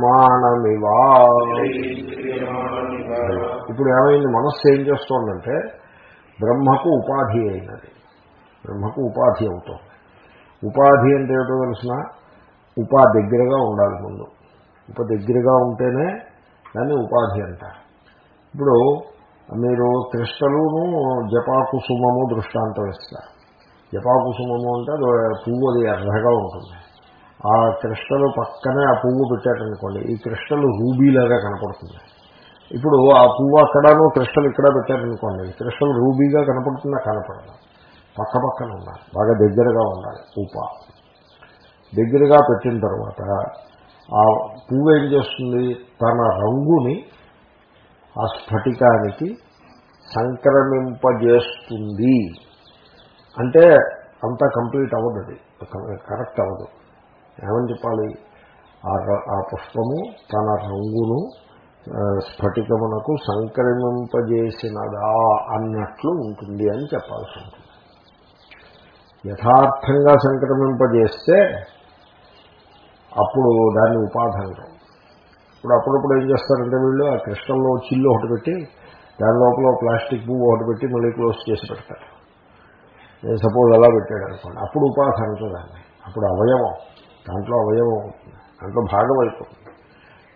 ఇప్పుడు ఏమైంది మనస్సు ఏం చేస్తోందంటే బ్రహ్మకు ఉపాధి అయినది. బ్రహ్మకు ఉపాధి అవుతోంది. ఉపాధి అంటే ఏమిటో తెలిసినా? ఉపా దగ్గరగా ఉండాలి ముందు. ఉప దగ్గరగా ఉంటేనే దాన్ని ఉపాధి అంట ఇప్పుడు మీరు క్రిస్టలును జపాకుసుమము దృష్టాంతం ఇస్తారు. జపాకుసుమము అంటే అది పువ్వు అది ఎర్రగా ఉంటుంది. ఆ కృష్ణలు పక్కనే ఆ పువ్వు పెట్టారనుకోండి ఈ కృష్ణలు రూబీలాగా కనపడుతుంది. ఇప్పుడు ఆ పువ్వు అక్కడను కృష్ణలు ఇక్కడ పెట్టారనుకోండి కృష్ణలు రూబీగా కనపడుతుందా కనపడదు. పక్క పక్కన ఉండాలి బాగా దగ్గరగా ఉండాలి ఉప. దగ్గరగా పెట్టిన తర్వాత ఆ పువ్వు ఏం చేస్తుంది? తన రంగుని ఆ స్ఫటికానికి సంక్రమింపజేస్తుంది. అంటే అంతా కంప్లీట్ అవ్వదు అది. కరెక్ట్ అవ్వదు. ఏమని చెప్పాలి? ఆ పుష్పము తన రంగును స్ఫటికమునకు సంక్రమింపజేసినదా అన్నట్లు ఉంటుంది అని చెప్పాల్సి ఉంటుంది. యథార్థంగా సంక్రమింపజేస్తే అప్పుడు దాన్ని ఉపాధి అంటాం ఇప్పుడు అప్పుడప్పుడు ఏం చేస్తారంటే వీళ్ళు ఆ కృష్ణంలో చిల్లు ఒకటి పెట్టి దాని లోపల ప్లాస్టిక్ పువ్వు ఒకటి పెట్టి మళ్ళీ క్లోజ్ చేసి పెడతారు. నేను సపోజ్ అలా పెట్టాడు అనుకోండి. అప్పుడు ఉపాధి అంటూ అప్పుడు అవయవం దాంట్లో అవయవం అవుతుంది దాంట్లో భాగం అయిపోతుంది.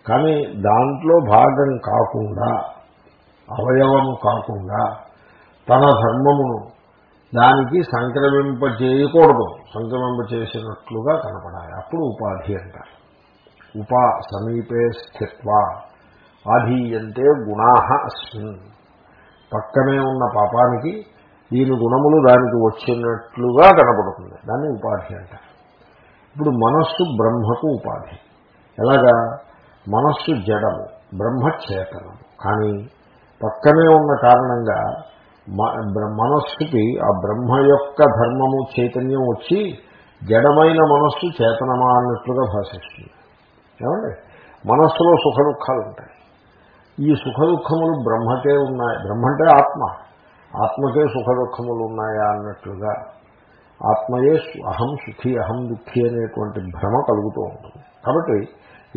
కానీ దాంట్లో భాగం కాకుండా అవయవము కాకుండా తన ధర్మమును దానికి సంక్రమింప చేయకూడదు. సంక్రమింప చేసినట్లుగా కనపడాలి. అప్పుడు ఉపాధి అంటారు. ఉపా సమీపే స్థిత్వ. ఆధీయంతే గుణాహ అస్మిన్. పక్కనే ఉన్న పాపానికి దీని గుణములు దానికి వచ్చినట్లుగా కనపడుతుంది. దాన్ని ఉపాధి అంటారు. ఇప్పుడు మనస్సు బ్రహ్మకు ఉపాధి. ఎలాగా? మనస్సు జడము బ్రహ్మ చేతనము కానీ పక్కనే ఉన్న కారణంగా మనస్సుకి ఆ బ్రహ్మ యొక్క ధర్మము చైతన్యం వచ్చి జడమైన మనస్సు చేతనమా అన్నట్లుగా భాషిస్తుంది. ఏమండి? మనస్సులో సుఖ దుఃఖాలు ఉంటాయి ఈ సుఖ దుఃఖములు బ్రహ్మకే ఉన్నాయి. బ్రహ్మ అంటే ఆత్మ. ఆత్మకే సుఖ దుఃఖములు ఉన్నాయా అన్నట్లుగా ఆత్మయే అహం సుఖి అహం దుఃఖి అనేటువంటి భ్రమ కలుగుతూ ఉంటుంది. కాబట్టి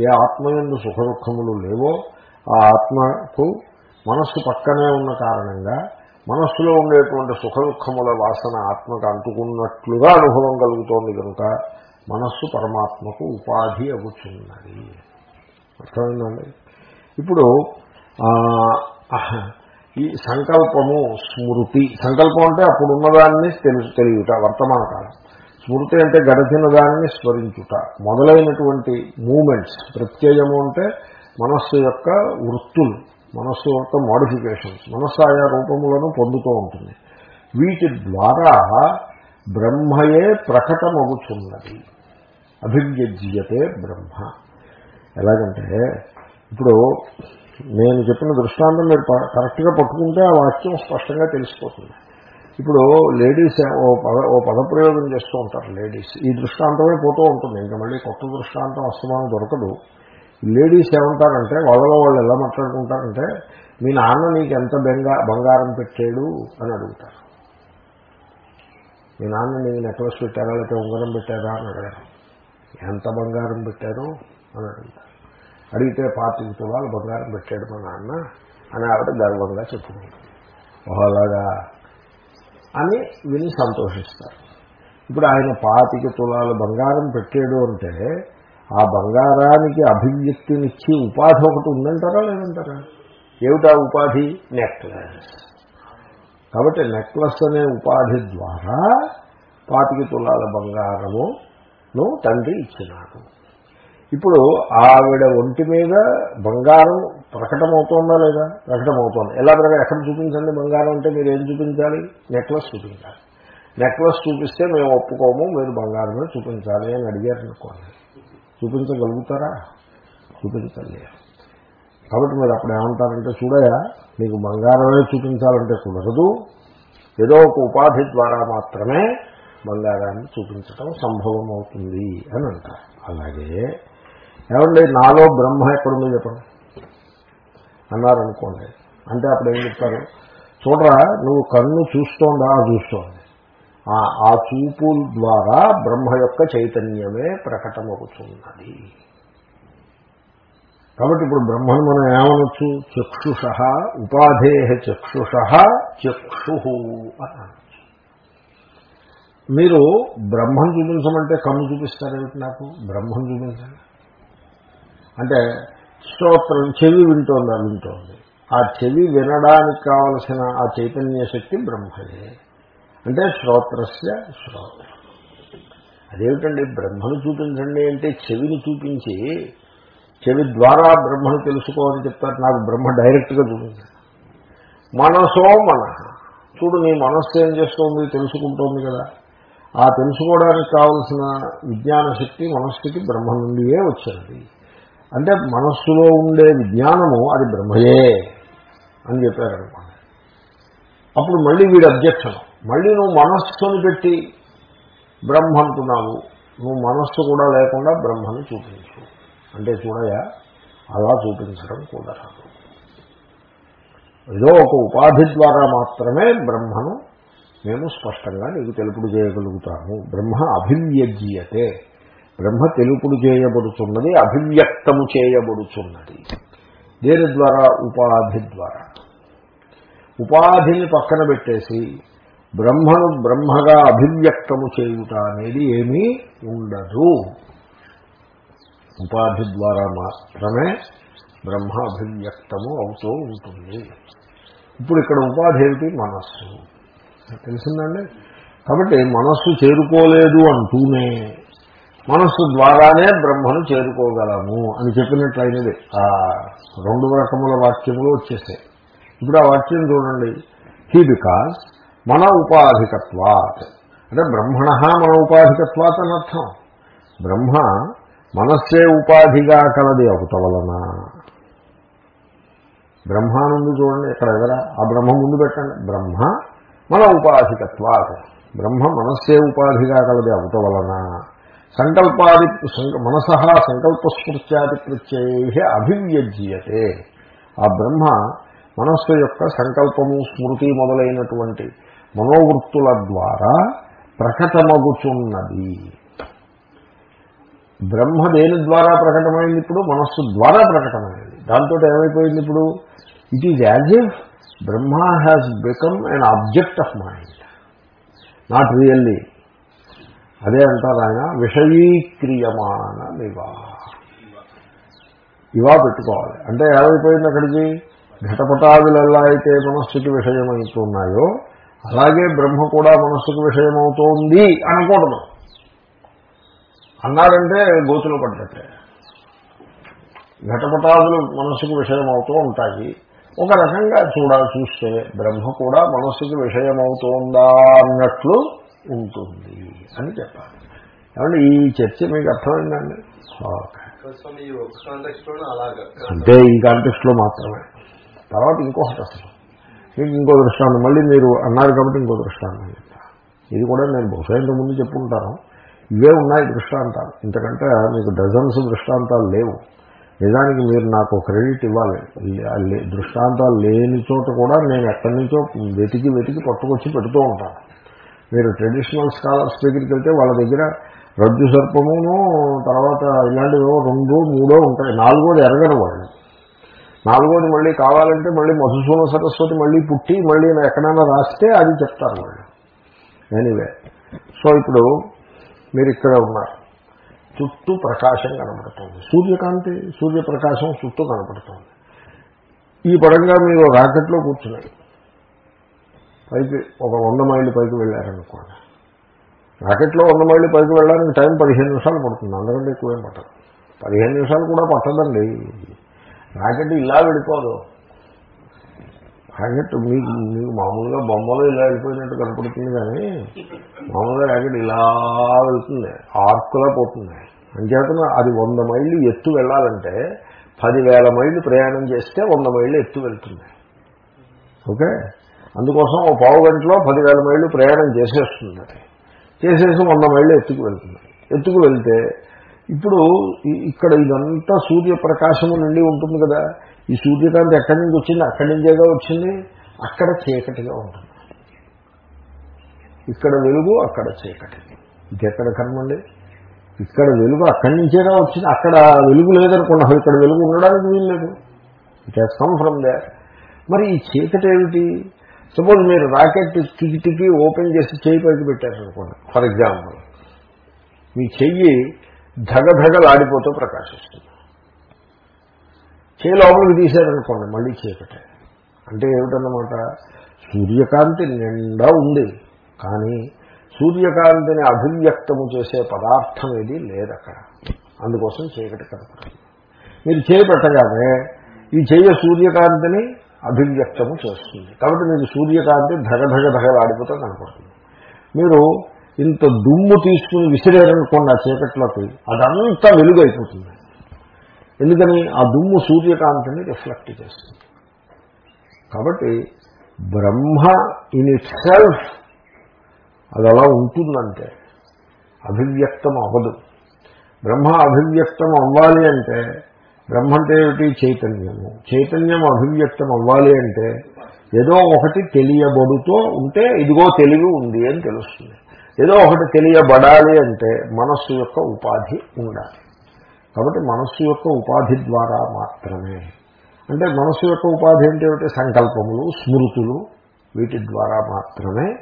ఏ ఆత్మయందు సుఖ దుఃఖములు లేవో ఆ ఆత్మకు మనస్సు పక్కనే ఉన్న కారణంగా మనస్సులో ఉండేటువంటి సుఖ దుఃఖముల వాసన ఆత్మకు అంటుకున్నట్లుగా అనుభవం కలుగుతోంది కనుక మనస్సు పరమాత్మకు ఉపాధి అవుతున్నది. అర్థమైందండి? ఇప్పుడు ఈ సంకల్పము స్మృతి. సంకల్పం అంటే అప్పుడు ఉన్నదాన్ని తెలుసు తెలియట వర్తమాన కాలం. స్మృతి అంటే గడిచిన దాన్ని స్మరించుట. మొదలైనటువంటి మూమెంట్స్. ప్రత్యయము అంటే మనస్సు యొక్క వృత్తులు. మనస్సు యొక్క మోడిఫికేషన్స్ మనస్సు ఆయా రూపములను పొందుతూ ఉంటుంది. వీటి ద్వారా బ్రహ్మయే ప్రకటమగుచున్నది. అభివ్యజ్యతే బ్రహ్మ. ఎలాగంటే ఇప్పుడు నేను చెప్పిన దృష్టాంతం మీరు కరెక్ట్గా పట్టుకుంటే ఆ వాక్యం స్పష్టంగా తెలిసిపోతుంది. ఇప్పుడు లేడీస్ ఓ పద ఓ పదప్రయోగం చేస్తూ ఉంటారు లేడీస్. ఈ దృష్టాంతమే పోతూ ఉంటుంది. ఇంకా మళ్ళీ కొత్త దృష్టాంతం అస్తమానం దొరకదు. లేడీస్ ఏమంటారంటే వాళ్ళలో వాళ్ళు ఎలా మాట్లాడుకుంటారంటే మీ నాన్న నీకు ఎంత బెంగా బంగారం పెట్టాడు అని అడుగుతారు. మీ నాన్న నీకు నెక్లెస్ పెట్టారా లేకపోతే ఉంగరం పెట్టారా అని అడగారు ఎంత బంగారం పెట్టారు అని అడుగుతారు. అడిగితే పాతిక తులాలు బంగారం పెట్టాడు మా నాన్న అని ఆవిడ గర్వంగా చెప్పుకుంటుంది ఓహోలాగా అని విని సంతోషిస్తారు. ఇప్పుడు ఆయన పాతిక తులాలు బంగారం పెట్టాడు అంటే ఆ బంగారానికి అభివ్యక్తినిచ్చి ఉపాధి ఒకటి ఉందంటారా లేదంటారా? ఏమిటా ఉపాధి? నెక్లెస్. కాబట్టి నెక్లెస్ అనే ఉపాధి ద్వారా పాతిక తులాల బంగారమును తండ్రి ఇచ్చినాడు. ఇప్పుడు ఆవిడ ఒంటి మీద బంగారం ప్రకటమవుతోందా లేదా? ప్రకటమవుతోంది. ఎలా ప్రకటన ఎక్కడ చూపించండి? బంగారం అంటే మీరు ఏం చూపించాలి? నెక్లెస్ చూపించాలి. నెక్లెస్ చూపిస్తే మేము ఒప్పుకోము మీరు బంగారమే చూపించాలి అని అడిగారు అనుకోండి చూపించగలుగుతారా? చూపించలేరు కాబట్టి మీరు అప్పుడు ఏమంటారంటే చూడయా నీకు బంగారమే చూపించాలంటే కుదరదు. ఏదో ఒక ఉపాధి ద్వారా మాత్రమే బంగారాన్ని చూపించటం సంభవం అవుతుంది అని అంటారు. అలాగే ఏమండి నాలో బ్రహ్మ ఎక్కడుందో చెప్పండి. అన్నారనుకోండి. అంటే అప్పుడు ఏం చెప్తారు? చూడరా నువ్వు కన్ను చూస్తోందా చూస్తోంది. ఆ చూపు ద్వారా బ్రహ్మ యొక్క చైతన్యమే ప్రకటమవుతున్నది. కాబట్టి ఇప్పుడు బ్రహ్మను మనం ఏమనొచ్చు? చక్షుష ఉపాధే చక్షుష చక్షు అని మీరు బ్రహ్మం చూపించమంటే కన్ను చూపిస్తారేమిటి నాకు? బ్రహ్మం చూపించండి అంటే స్తోత్రం చెవి వింటోందా వింటోంది ఆ చెవి వినడానికి కావలసిన ఆ చైతన్య శక్తి బ్రహ్మయే. అంటే శ్రోత్రస్య శ్రోత అదేమిటండి? బ్రహ్మను చూపించండి అంటే చెవిని చూపించి చెవి ద్వారా బ్రహ్మను తెలుసుకోవాలని చెప్తారు. నాకు బ్రహ్మ డైరెక్ట్గా చూపించారు. మనసో మన. చూడు నీ మనస్సు ఏం చేస్తోంది? తెలుసుకుంటోంది కదా. ఆ తెలుసుకోవడానికి కావలసిన విజ్ఞాన శక్తి మనస్సుకి బ్రహ్మ నుండియే వచ్చింది. అంటే మనస్సులో ఉండే విజ్ఞానము అది బ్రహ్మయే అని చెప్పారనుకోండి. అప్పుడు మళ్ళీ వీడి అబ్జెక్షన్. మళ్ళీ నువ్వు మనస్సును పెట్టి బ్రహ్మ అంటున్నావు. నువ్వు మనస్సు కూడా లేకుండా బ్రహ్మను చూపించు. అంటే చూడయా? అలా చూపించడం కుదరదు. ఏదో ఒక ఉపాధి ద్వారా మాత్రమే బ్రహ్మను మేము స్పష్టంగా నీకు తెలుపుడు చేయగలుగుతాము బ్రహ్మ అభివ్యజ్యతే. బ్రహ్మ తెలుపుడు చేయబడుతున్నది అభివ్యక్తము చేయబడుతున్నది దేని ద్వారా? ఉపాధి ద్వారా. ఉపాధిని పక్కన పెట్టేసి బ్రహ్మను బ్రహ్మగా అభివ్యక్తము చేయుట అనేది ఏమీ ఉండదు. ఉపాధి ద్వారా మాత్రమే బ్రహ్మ అభివ్యక్తము అవుతూ ఉంటుంది. ఇప్పుడు ఇక్కడ ఉపాధి ఏమిటి? మనస్సు. తెలిసిందండి? కాబట్టి మనస్సు చేరుకోలేదు అంటూనే మనస్సు ద్వారానే బ్రహ్మను చేరుకోగలము అని చెప్పినట్లయినది. ఆ రెండు రకముల వాక్యములు వచ్చేసాయి. ఇప్పుడు ఆ వాక్యం చూడండి. హీ బికాస్ మన ఉపాధికత్వాత్ అంటే బ్రహ్మణ మన ఉపాధికత్వాత్ అని అర్థం. బ్రహ్మ మనస్సే ఉపాధిగా కలది అవుట వలన. బ్రహ్మానందు చూడండి ఇక్కడ ఎదరా ఆ బ్రహ్మ ముందు పెట్టండి. బ్రహ్మ మన ఉపాధికత్వాత్. బ్రహ్మ మనస్సే ఉపాధిగా కలది అవుట వలన. సంకల్పాది మనస సంకల్పస్మృత్యాది ప్రత్యయ అభివ్యజ్యతే. ఆ బ్రహ్మ మనస్సు యొక్క సంకల్పము స్మృతి మొదలైనటువంటి మనోవృత్తుల ద్వారా ప్రకటమగుచున్నది. బ్రహ్మ దేని ద్వారా ప్రకటమైంది ఇప్పుడు? మనస్సు ద్వారా ప్రకటమైంది. దాంతో ఏమైపోయింది ఇప్పుడు? It is as if Brahma has become and object of mind not really అదే అంటారు ఆయన విషయీక్రియమాన నివా. ఇవా పెట్టుకోవాలి. అంటే ఏమైపోయింది అక్కడికి? ఘటపటాదులు ఎలా అయితే మనస్సుకి విషయమవుతున్నాయో అలాగే బ్రహ్మ కూడా మనస్సుకు విషయమవుతోంది అనకూడదు. అన్నారంటే గోతులో పడ్డట్టే. ఘటపటాదులు మనస్సుకు విషయం అవుతూ ఉంటాయి. ఒక రకంగా చూడాలి చూస్తే బ్రహ్మ కూడా మనస్సుకు విషయం అవుతుందా అన్నట్లు ఉంటుంది అని చెప్పాలి. ఏమంటే ఈ చర్చ మీకు అర్థమైందండి? అంటే ఈ కాంటెక్స్ట్లో మాత్రమే. తర్వాత ఇంకొకటి అసలు. మీకు ఇంకో దృష్టాంతం. మళ్ళీ మీరు అన్నారు కాబట్టి ఇంకో దృష్టాంతం ఇది కూడా నేను బహుశా ఇంత ముందు చెప్పుకుంటాను ఇవే ఉన్నాయి దృష్టాంతాలు. ఇంతకంటే మీకు డజన్స్ దృష్టాంతాలు లేవు. నిజానికి మీరు నాకు క్రెడిట్ ఇవ్వాలి. దృష్టాంతాలు లేని చోట కూడా నేను ఎక్కడి నుంచో వెతికి వెతికి పట్టుకొచ్చి పెడుతూ ఉంటాను. మీరు ట్రెడిషనల్ స్కాలర్స్ దగ్గరికి వెళ్తే వాళ్ళ దగ్గర రజ్జు సర్పమును తర్వాత ఇలాంటివి రెండు మూడో ఉంటాయి. నాలుగోది ఎరగరు వాళ్ళు. నాలుగోది మళ్ళీ కావాలంటే మళ్ళీ మధుసూన సరస్వతి మళ్ళీ పుట్టి మళ్ళీ ఎక్కడైనా రాస్తే అది చెప్తారు వాళ్ళు. ఎనీవే సో ఇప్పుడు మీరు ఇక్కడ ఉన్నారు. చుట్టూ ప్రకాశం కనపడుతుంది సూర్యకాంతి సూర్యప్రకాశం చుట్టూ కనపడుతుంది ఈ పరంగా మీరు రాకెట్లో కూర్చున్నారు. పైకి ఒక వంద మైళ్ళు పైకి వెళ్ళారనుకోండి. రాకెట్లో వంద మైళ్ళు పైకి వెళ్ళడానికి టైం పదిహేను నిమిషాలు పడుతుంది. అందుకంటే ఎక్కువేం పట్టదు. పదిహేను నిమిషాలు కూడా పట్టదండి. రాకెట్ ఇలా వెళ్ళిపోదు రాకెట్ మీకు మీకు మామూలుగా బొమ్మలో ఇలా వెళ్ళిపోయినట్టు కనపడుతుంది కానీ మామూలుగా రాకెట్ ఇలా వెళ్తుంది ఆర్కులా పోతుంది. అంచేతన అది వంద మైళ్ళు ఎత్తు వెళ్ళాలంటే పదివేల మైళ్ళు ప్రయాణం చేస్తే వంద మైళ్ళు ఎత్తు వెళ్తుంది. ఓకే? అందుకోసం ఓ పావు గంటలో పదివేల మైళ్ళు ప్రయాణం చేసేస్తుంది. అది చేసేసి వంద మైళ్ళు ఎత్తుకు వెళ్తుంది. ఎత్తుకు వెళ్తే ఇప్పుడు ఇక్కడ ఇదంతా సూర్యప్రకాశము నుండి ఉంటుంది కదా. ఈ సూర్యకాంతి ఎక్కడి నుంచి వచ్చింది? అక్కడి నుంచేగా వచ్చింది. అక్కడ చీకటిగా ఉంటుంది. ఇక్కడ వెలుగు అక్కడ చీకటి. ఇది ఎక్కడ కర్మండి ఇక్కడ వెలుగు అక్కడి నుంచేగా వచ్చింది. అక్కడ వెలుగు లేదనుకున్నా ఇక్కడ వెలుగు ఉండడానికి వీలు లేదు. It has come from they మరి ఈ చీకటి ఏమిటి? సపోజ్ మీరు రాకెట్ టికి ఓపెన్ చేసి చేయి పైకి పెట్టారనుకోండి. ఫర్ ఎగ్జాంపుల్ మీ చెయ్యి ధగధగలాడిపోతూ ప్రకాశిస్తుంది. చే లోపలికి తీశారనుకోండి మళ్ళీ చీకటే అంటే ఏమిటన్నమాట? సూర్యకాంతి నిండా ఉంది కానీ సూర్యకాంతిని అభివ్యక్తము చేసే పదార్థం ఏది లేదు అక్కడ అందుకోసం చీకటి కనపడుతుంది మీరు చేపెట్టగానే ఈ చెయ్య సూర్యకాంతిని అభివ్యక్తము చేస్తుంది. కాబట్టి మీకు సూర్యకాంతి ధగధగ ధగలాడిపోతే కనపడుతుంది. మీరు ఇంత దుమ్ము తీసుకుని విసిరేరనుకోండి ఆ చీకట్లోకి అదంతా వెలుగు అయిపోతుంది ఎందుకని? ఆ దుమ్ము సూర్యకాంతిని రిఫ్లెక్ట్ చేస్తుంది. కాబట్టి బ్రహ్మ ఇన్ ఇట్ సెల్ఫ్ అది అలా ఉంటుందంటే అభివ్యక్తం అవ్వదు. బ్రహ్మ అభివ్యక్తం అవ్వాలి అంటే బ్రహ్మ అంటే ఏమిటి? చైతన్యము. చైతన్యం అభివ్యక్తం అవ్వాలి అంటే ఏదో ఒకటి తెలియబడుతూ ఉంటే ఇదిగో తెలివి ఉంది అని తెలుస్తుంది. ఏదో ఒకటి తెలియబడాలి అంటే మనస్సు యొక్క ఉపాధి ఉండాలి. కాబట్టి మనస్సు యొక్క ఉపాధి ద్వారా మాత్రమే. అంటే మనస్సు యొక్క ఉపాధి అంటే ఏమిటి? సంకల్పములు స్మృతులు వీటి ద్వారా మాత్రమే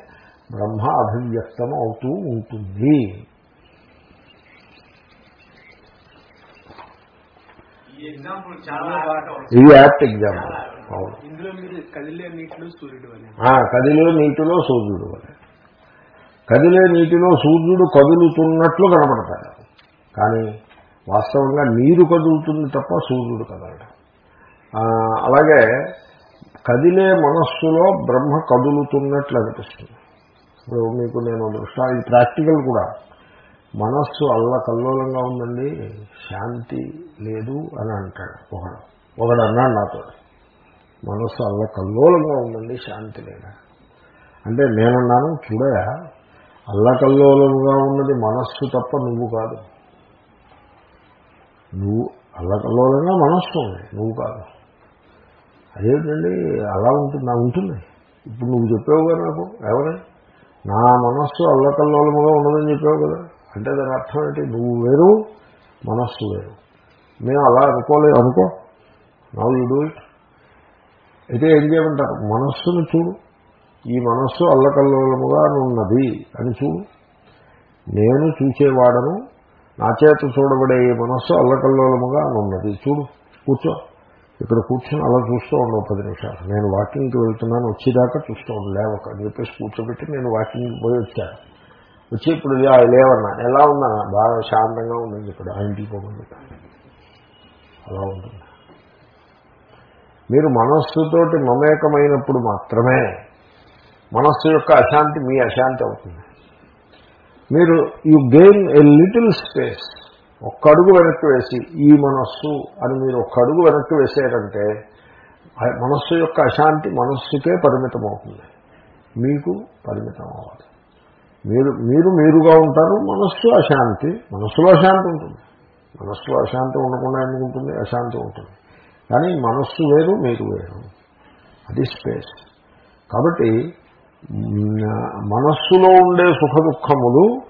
బ్రహ్మ అభివ్యక్తం అవుతూ ఉంటుంది. ఈ ఇది యాప్ట్ ఎగ్జాంపుల్ కదిలే నీటిలో సూర్యుడు అని. కదిలే నీటిలో సూర్యుడు వలె కదిలే నీటిలో సూర్యుడు కదులుతున్నట్లు కనపడతాడు. కానీ వాస్తవంగా నీరు కదులుతుంది తప్ప సూర్యుడు కదలడు. అలాగే కదిలే మనస్సులో బ్రహ్మ కదులుతున్నట్లు అనిపిస్తుంది. ఇప్పుడు మీకు నేను దృష్టా ఇది ప్రాక్టికల్ కూడా. మనస్సు అల్లకల్లోలంగా ఉందండి శాంతి లేదు అని అంటాడు ఒకడు. ఒకడు అన్నాడు నాతో మనస్సు అల్లకల్లోలంగా ఉందండి శాంతి లేదా? అంటే నేనన్నాను చూడయా అల్లకల్లోలముగా ఉన్నది మనస్సు తప్ప నువ్వు కాదు. నువ్వు అల్లకల్లోలంగా మనస్సు ఉంది నువ్వు కాదు. అదేంటండి? అలా ఉంటుంది ఉంటుంది. ఇప్పుడు నువ్వు చెప్పావు కదా నాకు ఎవరే? నా మనస్సు అల్లకల్లోలముగా ఉన్నదని చెప్పావు కదా. అంటే దాని అర్థం ఏంటి? నువ్వు వేరు మనస్సు వేరు. మేము అలా అనుకోలేదు అనుకో. నవ్ యూ డూ ఇట్ అయితే ఏం చేయమంటారు? మనస్సును చూడు. ఈ మనస్సు అల్లకల్లోలముగా ఉన్నది అని చూడు. నేను చూసేవాడను నా చేత చూడబడే ఈ మనస్సు అల్లకల్లోలముగా ఉన్నది చూడు కూర్చో. ఇక్కడ కూర్చొని అలా చూస్తూ ఉండవు పది నిమిషాలు. నేను వాకింగ్కి వెళ్తున్నాను వచ్చేదాకా చూస్తూ ఉండు లేవక. అని చెప్పేసి కూర్చోబెట్టి నేను వాకింగ్కి పోయి వచ్చాను. వచ్చి ఇప్పుడు లేవన్నా. ఎలా ఉన్నా? బాగా శాంతంగా ఉందని చెప్పాడు ఆ ఇంటికి పోమని అలా ఉంటుంది. మీరు మనస్సుతోటి మమేకమైనప్పుడు మాత్రమే మనస్సు యొక్క అశాంతి మీ అశాంతి అవుతుంది. మీరు you gain a little space ఒక్క అడుగు వెనక్కి వేసి ఈ మనస్సు అని మీరు ఒక్క అడుగు వెనక్కి వేసేటంటే మనస్సు యొక్క అశాంతి మనస్సుకే పరిమితం అవుతుంది మీకు పరిమితం అవ్వాలి మీరు మీరు మీరుగా ఉంటారు మనస్సు అశాంతి మనస్సులో అశాంతి ఉంటుంది. మనస్సులో అశాంతి ఉండకుండా ఎందుకు ఉంటుంది? అశాంతి ఉంటుంది. కానీ మనస్సు వేరు మీరు వేరు. అది స్పేస్ కాబట్టి మనస్సులో ఉండే సుఖ దుఃఖములు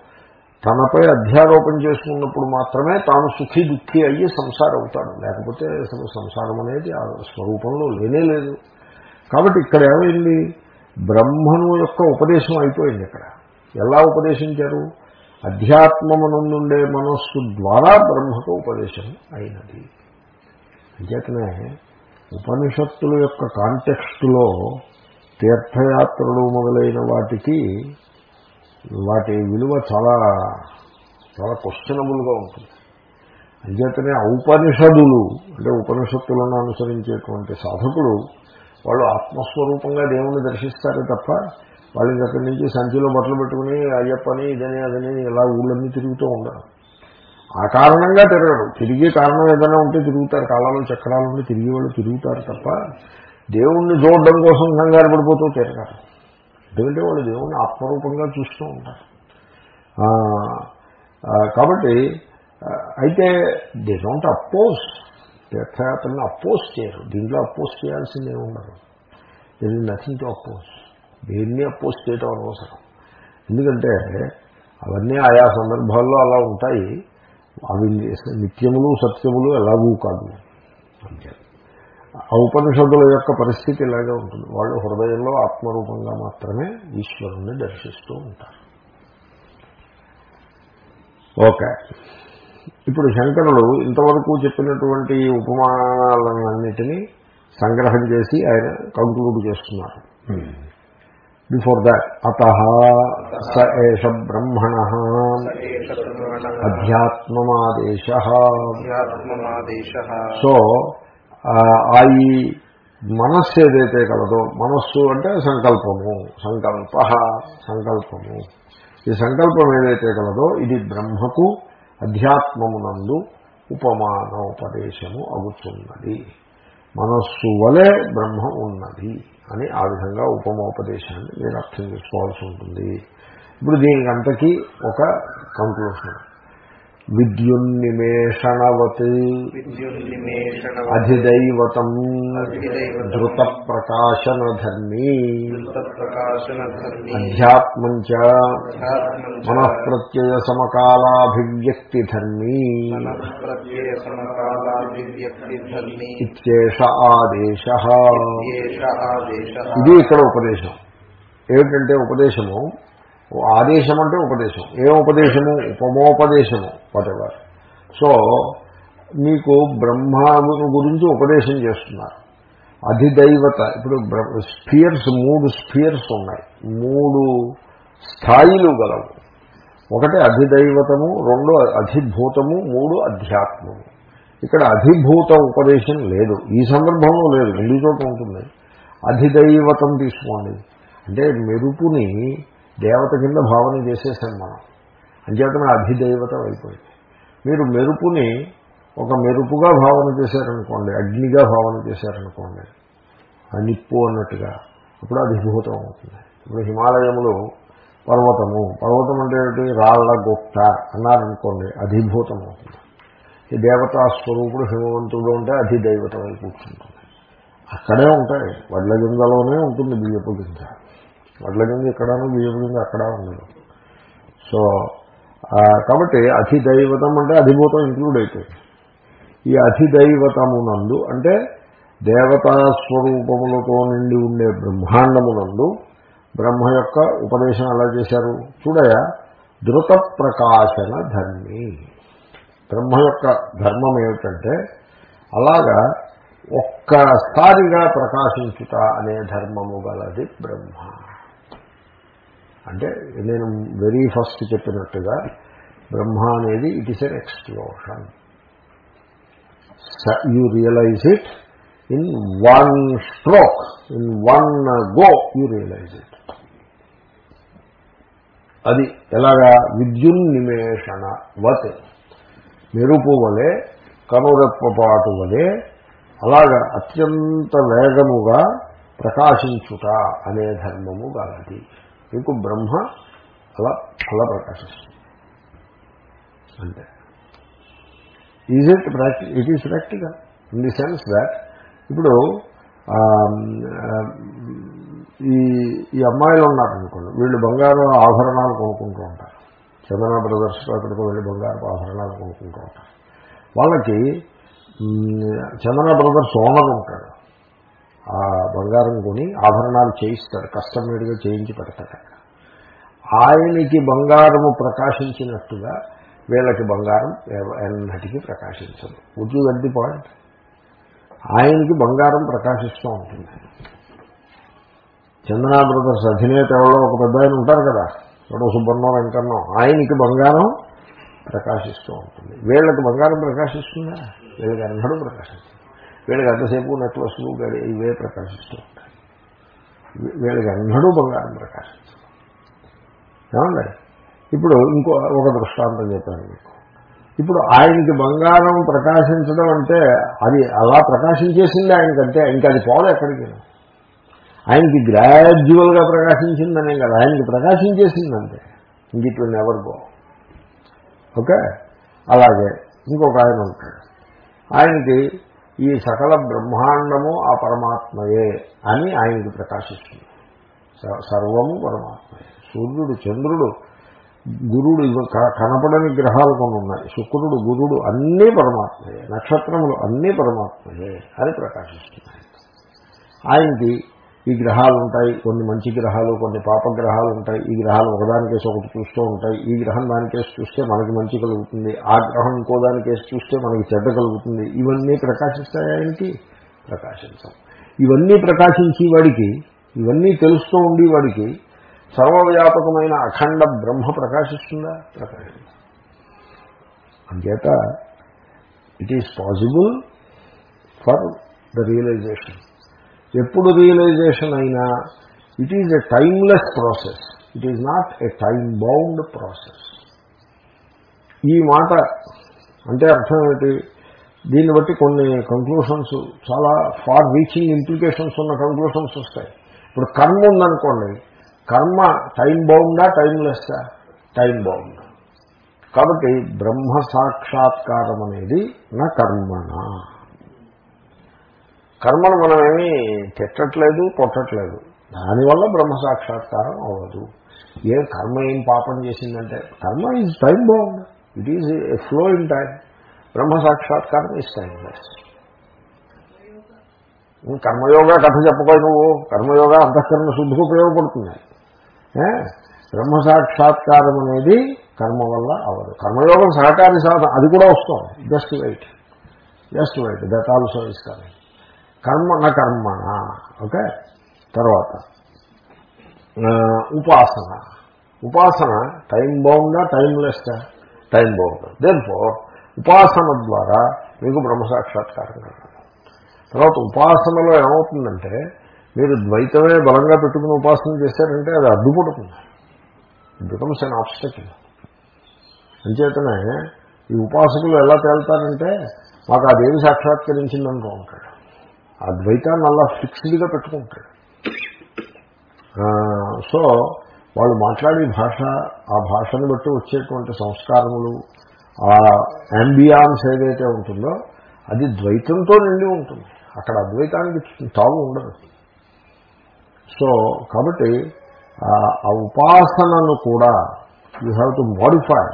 తనపై అధ్యారోపణ చేసుకున్నప్పుడు మాత్రమే తాను సుఖీ దుఃఖి అయ్యి సంసారం అవుతాడు లేకపోతే అసలు సంసారం అనేది ఆ స్వరూపంలో లేనే లేదు. కాబట్టి ఇక్కడ ఏమైంది? బ్రహ్మను యొక్క ఉపదేశం అయిపోయింది ఇక్కడ. ఎలా ఉపదేశించారు? అధ్యాత్మమునందుండే మనస్సు ద్వారా బ్రహ్మకు ఉపదేశం అయినది. అంచేతనే ఉపనిషత్తుల యొక్క కాంటెక్స్టులో తీర్థయాత్రలు మొదలైన వాటికి వాటి విలువ చాలా చాలా క్వశ్చనబుల్గా ఉంటుంది. అంచేతనే ఔపనిషదులు అంటే ఉపనిషత్తులను అనుసరించేటువంటి సాధకులు వాళ్ళు ఆత్మస్వరూపంగా దేవుణ్ణి దర్శిస్తారు తప్ప వాళ్ళకి అక్కడి నుంచి సంచిలో బట్టలు పెట్టుకుని అయ్యప్పని ఇదని అదని ఇలా ఊళ్ళన్నీ తిరుగుతూ ఉండరు. ఆ కారణంగా తిరగరు. తిరిగే కారణం ఏదైనా ఉంటే తిరుగుతారు. కాలంలో చక్రాలు ఉంటే తిరిగే వాళ్ళు తిరుగుతారు తప్ప దేవుణ్ణి చూడడం కోసం కంగారు పడిపోతూ తిరగారు ఎందుకంటే వాళ్ళు దేవుణ్ణి ఆత్మరూపంగా చూస్తూ ఉంటారు. కాబట్టి అయితే దే డోంట్ అపోజ్ తీర్థయాత్రని అపోజ్ చేయరు. దీంట్లో అపోజ్ చేయాల్సిందే ఉండదు ఇది నథింగ్ టు అపోజ్ దేన్ని అపోజ్ చేయటం అనవసరం. ఎందుకంటే అవన్నీ ఆయా సందర్భాల్లో అలా ఉంటాయి. అవి నిత్యములు సత్యములు ఎలాగూ కాదు. అంతే. ఆ ఉపనిషత్తుల యొక్క పరిస్థితి ఇలాగే ఉంటుంది. వాళ్ళు హృదయంలో ఆత్మరూపంగా మాత్రమే ఈశ్వరుణ్ణి దర్శిస్తూ ఉంటారు. ఓకే. ఇప్పుడు శంకరుడు ఇంతవరకు చెప్పినటువంటి ఉపమానాలన్నిటినీ సంగ్రహం చేసి ఆయన కంక్లూడ్ చేస్తున్నారు. బిఫోర్ దాట్ అత స ఏష బ్రహ్మణ అధ్యాత్మమాదేశ. సో ఆ, ఈ మనస్సు ఏదైతే కలదో మనస్సు అంటే సంకల్పము సంకల్ప సంకల్పము. ఈ సంకల్పం ఏదైతే కలదో ఇది బ్రహ్మకు అధ్యాత్మమునందు ఉపమానోపదేశము అగుతున్నది మనస్సు వలె బ్రహ్మ ఉన్నది అని ఆ విధంగా ఉపమోపదేశాన్ని మీరు అర్థం చేసుకోవాల్సి ఉంటుంది. ఇప్పుడు దీనికంతకీ ఒక కంక్లూషన్ విద్యున్నిమేషణవత్ విద్యున్నిమేషణ అధిదైవతం ధృత ప్రకాశన ధర్మీ అధ్యాత్మం చ మనఃప్రత్యయ సమకాలాభివ్యక్తి ధర్మీ ఇత్యేష ఆదేశ ఇది ఇక్కడ ఉపదేశం. ఏమిటంటే ఉపదేశము ఆదేశం అంటే ఉపదేశం. ఏం ఉపదేశము ఉపమోపదేశము. వాటెవర్ సో మీకు బ్రహ్మాను గురించి ఉపదేశం చేస్తున్నారు. అధిదైవత ఇప్పుడు స్పియర్స్ మూడు స్పియర్స్ ఉన్నాయి. మూడు స్థాయిలు గలవు. ఒకటి అధిదైవతము రెండు అధిభూతము మూడు అధ్యాత్మము. ఇక్కడ అధిభూత ఉపదేశం లేదు. ఈ సందర్భంలో లేదు రెండు చోట్ల ఉంటుంది. అధిదైవతం తీసుకోండి. అంటే మెరుపుని దేవత కింద భావన చేసేసాం మనం. అంచేతన అధిదైవతం అయిపోయింది. మీరు మెరుపుని ఒక మెరుపుగా భావన చేశారనుకోండి అగ్నిగా భావన చేశారనుకోండి ఆ నిప్పు అన్నట్టుగా అప్పుడు అధిభూతం అవుతుంది. ఇప్పుడు హిమాలయములు పర్వతము పర్వతం అంటే ఏమిటి రాళ్ళ గుట్ట అన్నారనుకోండి అధిభూతం అవుతుంది. ఈ దేవతా స్వరూపుడు హిమవంతుడు అంటే అధిదైవతం అని కూర్చుంటుంది. అక్కడే ఉంటాయి. వడ్ల గింజలోనే ఉంటుంది బియ్యపు గింజ. వడ్ల గింజ ఇక్కడను బియ్యపు గింజ అక్కడ ఉండదు. సో కాబట్టి అధిదైవతం అంటే అధిభూతం ఇంక్లూడ్ అయిపోయింది ఈ అధిదైవతమునందు అంటే దేవతా స్వరూపములతో నిండి ఉండే బ్రహ్మాండమునందు బ్రహ్మ యొక్క ఉపదేశం ఎలా చేశారు? చూడయ ధృత ప్రకాశన ధర్మి. బ్రహ్మ యొక్క ధర్మం ఏమిటంటే అలాగా ఒక్కసారిగా ప్రకాశించుట అనే ధర్మము గలది బ్రహ్మ. అంటే నేను వెరీ ఫస్ట్ చెప్పినట్టుగా బ్రహ్మ అనేది it is an explosion you realise it in one stroke in one go you realise it అది ఎలాగా? విద్యున్నిమేషణ వత్. మెరుపు వలె కనురెప్పపాటు వలె అలాగా అత్యంత వేగముగా ప్రకాశించుట అనే ధర్మము గలది. మీకు బ్రహ్మ అలా అలా ప్రకాశిస్తుంది అంటే is it practical it is practical in the sense that ఇప్పుడు ఈ ఈ అమ్మాయిలు ఉన్నారనుకోండి వీళ్ళు బంగారు ఆభరణాలు కొనుక్కుంటూ ఉంటారు. చందన బ్రదర్స్ అక్కడికి వెళ్ళి బంగారు ఆభరణాలు కొనుక్కుంటూ ఉంటారు. వాళ్ళకి చందన బ్రదర్స్ ఓనర్ ఉంటాడు. ఆ బంగారం కొని ఆభరణాలు చేయిస్తాడు కస్టమర్గా చేయించి పెడతాడు ఆయనకి బంగారము ప్రకాశించినట్టుగా వీళ్ళకి బంగారం ఎన్నటికీ ప్రకాశించదు. ఉద్యోగ యూ పాయింట్ ఆయనకి బంగారం ప్రకాశిస్తూ ఉంటుంది. చందనా బ్రదర్స్ అధినేత ఎవరో ఒక పెద్ద ఆయన ఉంటారు కదా. ఎవడో సుబ్బన్నో వెంకన్నో. ఆయనకి బంగారం ప్రకాశిస్తూ ఉంటుంది. వీళ్ళకి బంగారం ప్రకాశిస్తుందా? వీళ్ళకి అన్నడు ప్రకాశిస్తుంది. వీళ్ళకి అంతసేపు నెక్లెస్లు గడి ఇవే ప్రకాశిస్తూ ఉంటాయి. వీళ్ళకి అన్నడూ బంగారం ప్రకాశిస్తుంది ఏమండి? ఇప్పుడు ఇంకో ఒక దృష్టాంతం చెప్పాను మీకు. ఇప్పుడు ఆయనకి బంగారం ప్రకాశించడం అంటే అది అలా ప్రకాశించేసింది ఆయనకంటే ఇంకా అది పోదు ఎక్కడికి? ఆయనకి గ్రాడ్యువల్గా ప్రకాశించిందనే కదా. ఆయనకి ప్రకాశించేసిందంటే. ఇంక it will never go okay? అలాగే ఇంకొక ఆయన ఉంటాడు. ఆయనకి ఈ సకల బ్రహ్మాండము ఆ పరమాత్మయే అని ఆయనకి ప్రకాశిస్తుంది. సర్వము పరమాత్మయే. సూర్యుడు చంద్రుడు గురుడు కనపడని గ్రహాలు కొన్ని ఉన్నాయి. శుక్రుడు గురుడు అన్నీ పరమాత్మయే. నక్షత్రములు అన్నీ పరమాత్మయే అని ప్రకాశిస్తున్నాయి. ఆయనకి ఈ గ్రహాలు ఉంటాయి కొన్ని మంచి గ్రహాలు కొన్ని పాప గ్రహాలు ఉంటాయి. ఈ గ్రహాలు ఒకదానికేసి ఒకటి చూస్తూ ఉంటాయి. ఈ గ్రహం దానికేసి చూస్తే మనకి మంచి కలుగుతుంది. ఆ గ్రహం ఇంకో దానికేసి చూస్తే మనకి చెడ్డ కలుగుతుంది. ఇవన్నీ ప్రకాశిస్తాయా ఏంటి? ప్రకాశించాం ఇవన్నీ ప్రకాశించి వాడికి ఇవన్నీ తెలుస్తూ ఉండేవాడికి సర్వవ్యాపకమైన అఖండ బ్రహ్మ ప్రకాశిస్తుందా? ప్రకాశించ అంచేత it is possible for the realisation ఎప్పుడు రియలైజేషన్ అయినా it is a timeless process it is not a time bound process ఈ మాట అంటే అర్థం ఏంటి దీన్ని బట్టి కొన్ని కంక్లూషన్స్ చాలా ఫార్ రీచింగ్ ఇంప్లికేషన్స్ ఉన్న కంక్లూషన్స్ వస్తాయి. ఇప్పుడు కర్మ ఉందనుకోండి. కర్మ టైం బౌండా టైంలెస్సా టైం బౌండ్ కాబట్టి బ్రహ్మ సాక్షాత్కారం అనేది నా కర్మనా? కర్మను మనమేమి తిట్టట్లేదు కొట్టట్లేదు. దానివల్ల బ్రహ్మ సాక్షాత్కారం అవ్వదు. ఏ కర్మ ఏం పాపం చేసిందంటే karma is time bound it is a flow in time Brahma సాక్షాత్కారం ఈజ్ టైంలెస్ కర్మయోగ కథ చెప్పుకోయి నువ్వు. కర్మయోగ అంతఃకరణ శుద్ధికి ఉపయోగపడుతుంది. బ్రహ్మ సాక్షాత్కారం అనేది కర్మ వల్ల అవ్వదు. కర్మయోగం సహకారి సాధన అది కూడా వస్తుంది. Just wait just wait that also is correct karma నా కర్మణ ఓకే? తర్వాత ఉపాసన. ఉపాసన టైం బౌండా టైంలెస్గా టైం బాగుందా? దేనిపో ఉపాసన ద్వారా మీకు బ్రహ్మసాక్షాత్కారం కలగదు తర్వాత ఉపాసనలో ఏమవుతుందంటే మీరు ద్వైతమే బలంగా పెట్టుకుని ఉపాసన చేశారంటే అది అడ్డుపడుతుంది. బికమ్స్ అన్ ఆబ్స్టకిల్ అంచేతనే ఈ ఉపాసకులు ఎలా తేల్తారంటే మాకు అదేమి సాక్షాత్కరించిందనుకో ఉంటాడు. ఆ ద్వైతాన్ని అలా ఫిక్స్డ్గా పెట్టుకుంటాడు. సో వాళ్ళు మాట్లాడే భాష ఆ భాషను బట్టి వచ్చేటువంటి సంస్కారములు ఆ అంబియాన్స్ ఏదైతే ఉంటుందో అది ద్వైతంతో నిండి ఉంటుంది. అక్కడ అద్వైతానికి తావు ఉండదు. సో కాబట్టి ఆ ఉపాసనను కూడా you have to modify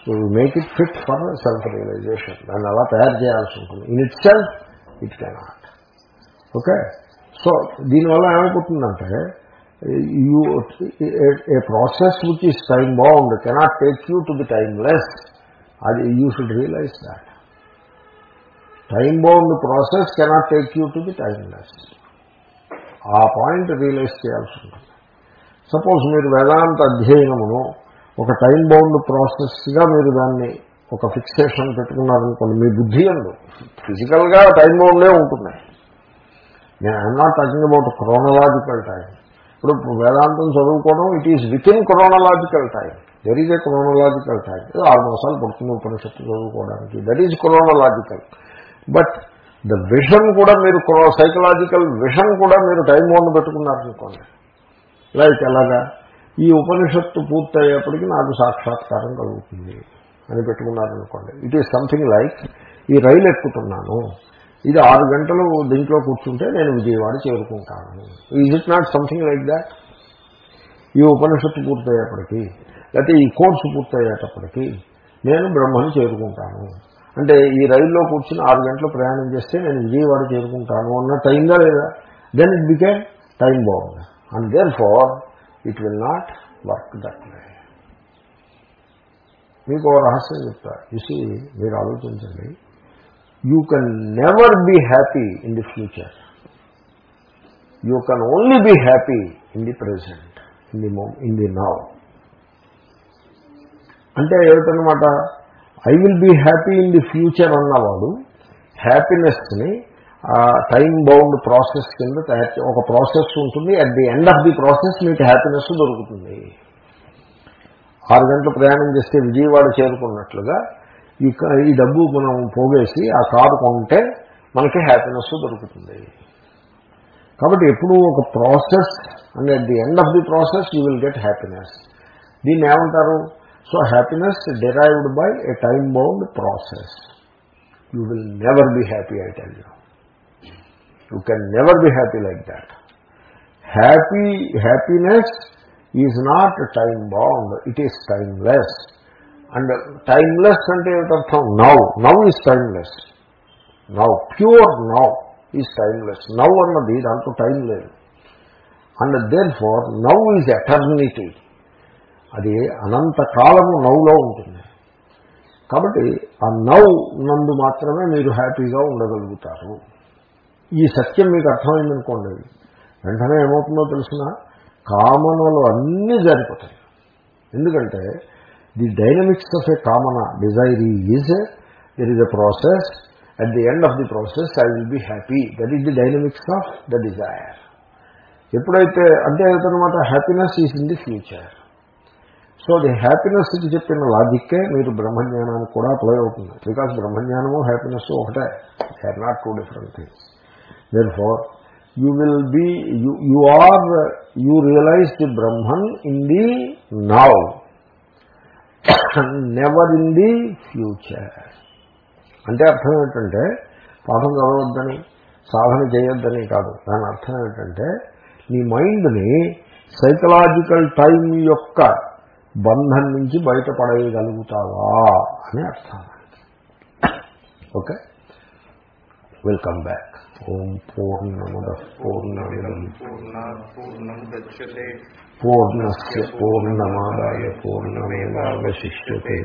so you make it fit for self realisation దాన్ని అలా తయారు చేయాల్సి ఉంటుంది. In it self it cannot okay? So దీనివల్ల ఏమైపోతుందంటే you a process which is time bound cannot take you to the timeless అది you should realise that time bound process cannot take you to the timeless ఆ పాయింట్ రియలైజ్ చేయాల్సి ఉంటుంది. సపోజ్ మీరు వేదాంత అధ్యయనమును ఒక టైం బౌండ్ ప్రాసెస్గా మీరు దాన్ని ఒక ఫిక్సేషన్ పెట్టుకున్నారనుకోండి మీ బుద్ధి అందు ఫిజికల్గా టైం బౌండే ఉంటుంది నేను I'm not talking about chronological time ఇప్పుడు వేదాంతం చదువుకోవడం it is within chronological time there is a chronological time ఆరు మాసాలు పడుతుంది ఉపనిషత్తు చదువుకోవడానికి. That is chronological but the vision కూడా మీరు సైకలాజికల్ విషన్ కూడా మీరు టైం బౌండ్ పెట్టుకున్నారనుకోండి లైక్ ఎలాగా? ఈ ఉపనిషత్తు పూర్తయ్యేప్పటికి నాకు సాక్షాత్కారం కలుగుతుంది అని పెట్టుకున్నారనుకోండి ఇట్ ఈస్ సంథింగ్ లైక్ ఈ రైలు ఎక్కుతున్నాను. ఇది ఆరు గంటలు దీంట్లో కూర్చుంటే నేను Vijayawada చేరుకుంటాను. Is it not something like that ఈ ఉపనిషత్తు పూర్తయ్యేప్పటికీ లేకపోతే ఈ కోర్సు పూర్తయ్యేటప్పటికీ నేను బ్రహ్మని చేరుకుంటాను. అంటే ఈ రైల్లో కూర్చుని ఆరు గంటలు ప్రయాణం చేస్తే నేను విజయవాడ చేరుకుంటాను అన్న టైంగా లేదా? దెన్ ఇట్ బికే టైం బాగుంది and therefore it will not work that way మీకు రహస్యం చెప్తా. చూసి మీరు ఆలోచించండి. You can never be happy in the future. You can only be happy in the present in the moment in the now అంటే ఏమిటనమాట I will be happy in the future అన్నవాడు హ్యాపీనెస్ని టైం బౌండ్ ప్రాసెస్ కింద తయారు చే- ఒక ప్రాసెస్ ఉంటుంది. At the end of the process మీకు హ్యాపీనెస్ దొరుకుతుంది. ఆరు గంటలు ప్రయాణం చేస్తే విజయవాడ చేరుకున్నట్లుగా ఈ క- ఈ డబ్బు మనం పోగేసి ఆ కారు కొంటే మనకి హ్యాపీనెస్ దొరుకుతుంది. కాబట్టి ఎప్పుడు ఒక process and at the end of the process you will get happiness దీన్ని ఏమంటారు? So happiness derived by a time bound process you will never be happy I tell you you can never be happy like that happy happiness is not time bound it is timeless and timeless అంటే ఏమిటర్థం? Now now is timeless. Now pure now is timeless. Now అన్నది దాంట్లో టైం లేదు. And there for now is eternity. అది అనంత కాలము నవ్వులో ఉంటుంది. కాబట్టి ఆ నవ్ నందు మాత్రమే మీరు హ్యాపీగా ఉండగలుగుతారు. ఈ సత్యం మీకు అర్థమైందనుకోండి. వెంటనే ఏమవుతుందో తెలిసిన? కామనలు అన్నీ జరిపోతాయి. ఎందుకంటే the dynamics of a common desire is there is a process at the end of the process I will be happy that is the dynamics of the desire ఎప్పుడైతే అంటే ఏదనమాట happiness is in the future so the happiness చెప్పిన లాజిక్కే మీరు బ్రహ్మజ్ఞానానికి కూడా అప్లై అవుతుంది బికాస్ బ్రహ్మజ్ఞానము హ్యాపీనెస్ ఒకటే. They are not two different things therefore you will be you you are you realise the Brahman in the now never in the future అంటే అర్థం ఏంటంటే పాఠం చదవద్దని సాధన చేయొద్దని కాదు. దాని అర్థం ఏంటంటే నీ మైండ్ని సైకలాజికల్ టైం యొక్క బంధం నుంచి బయటపడేయగలుగుతావా అని అర్థం. ఓకే? వెల్కమ్ బ్యాక్ ఓం పూర్ణముద పూర్ణ పూర్ణ పూర్ణం గచ్చతే. పూర్ణస్ పూర్ణమాదాయ పూర్ణమేవాశిష్యతే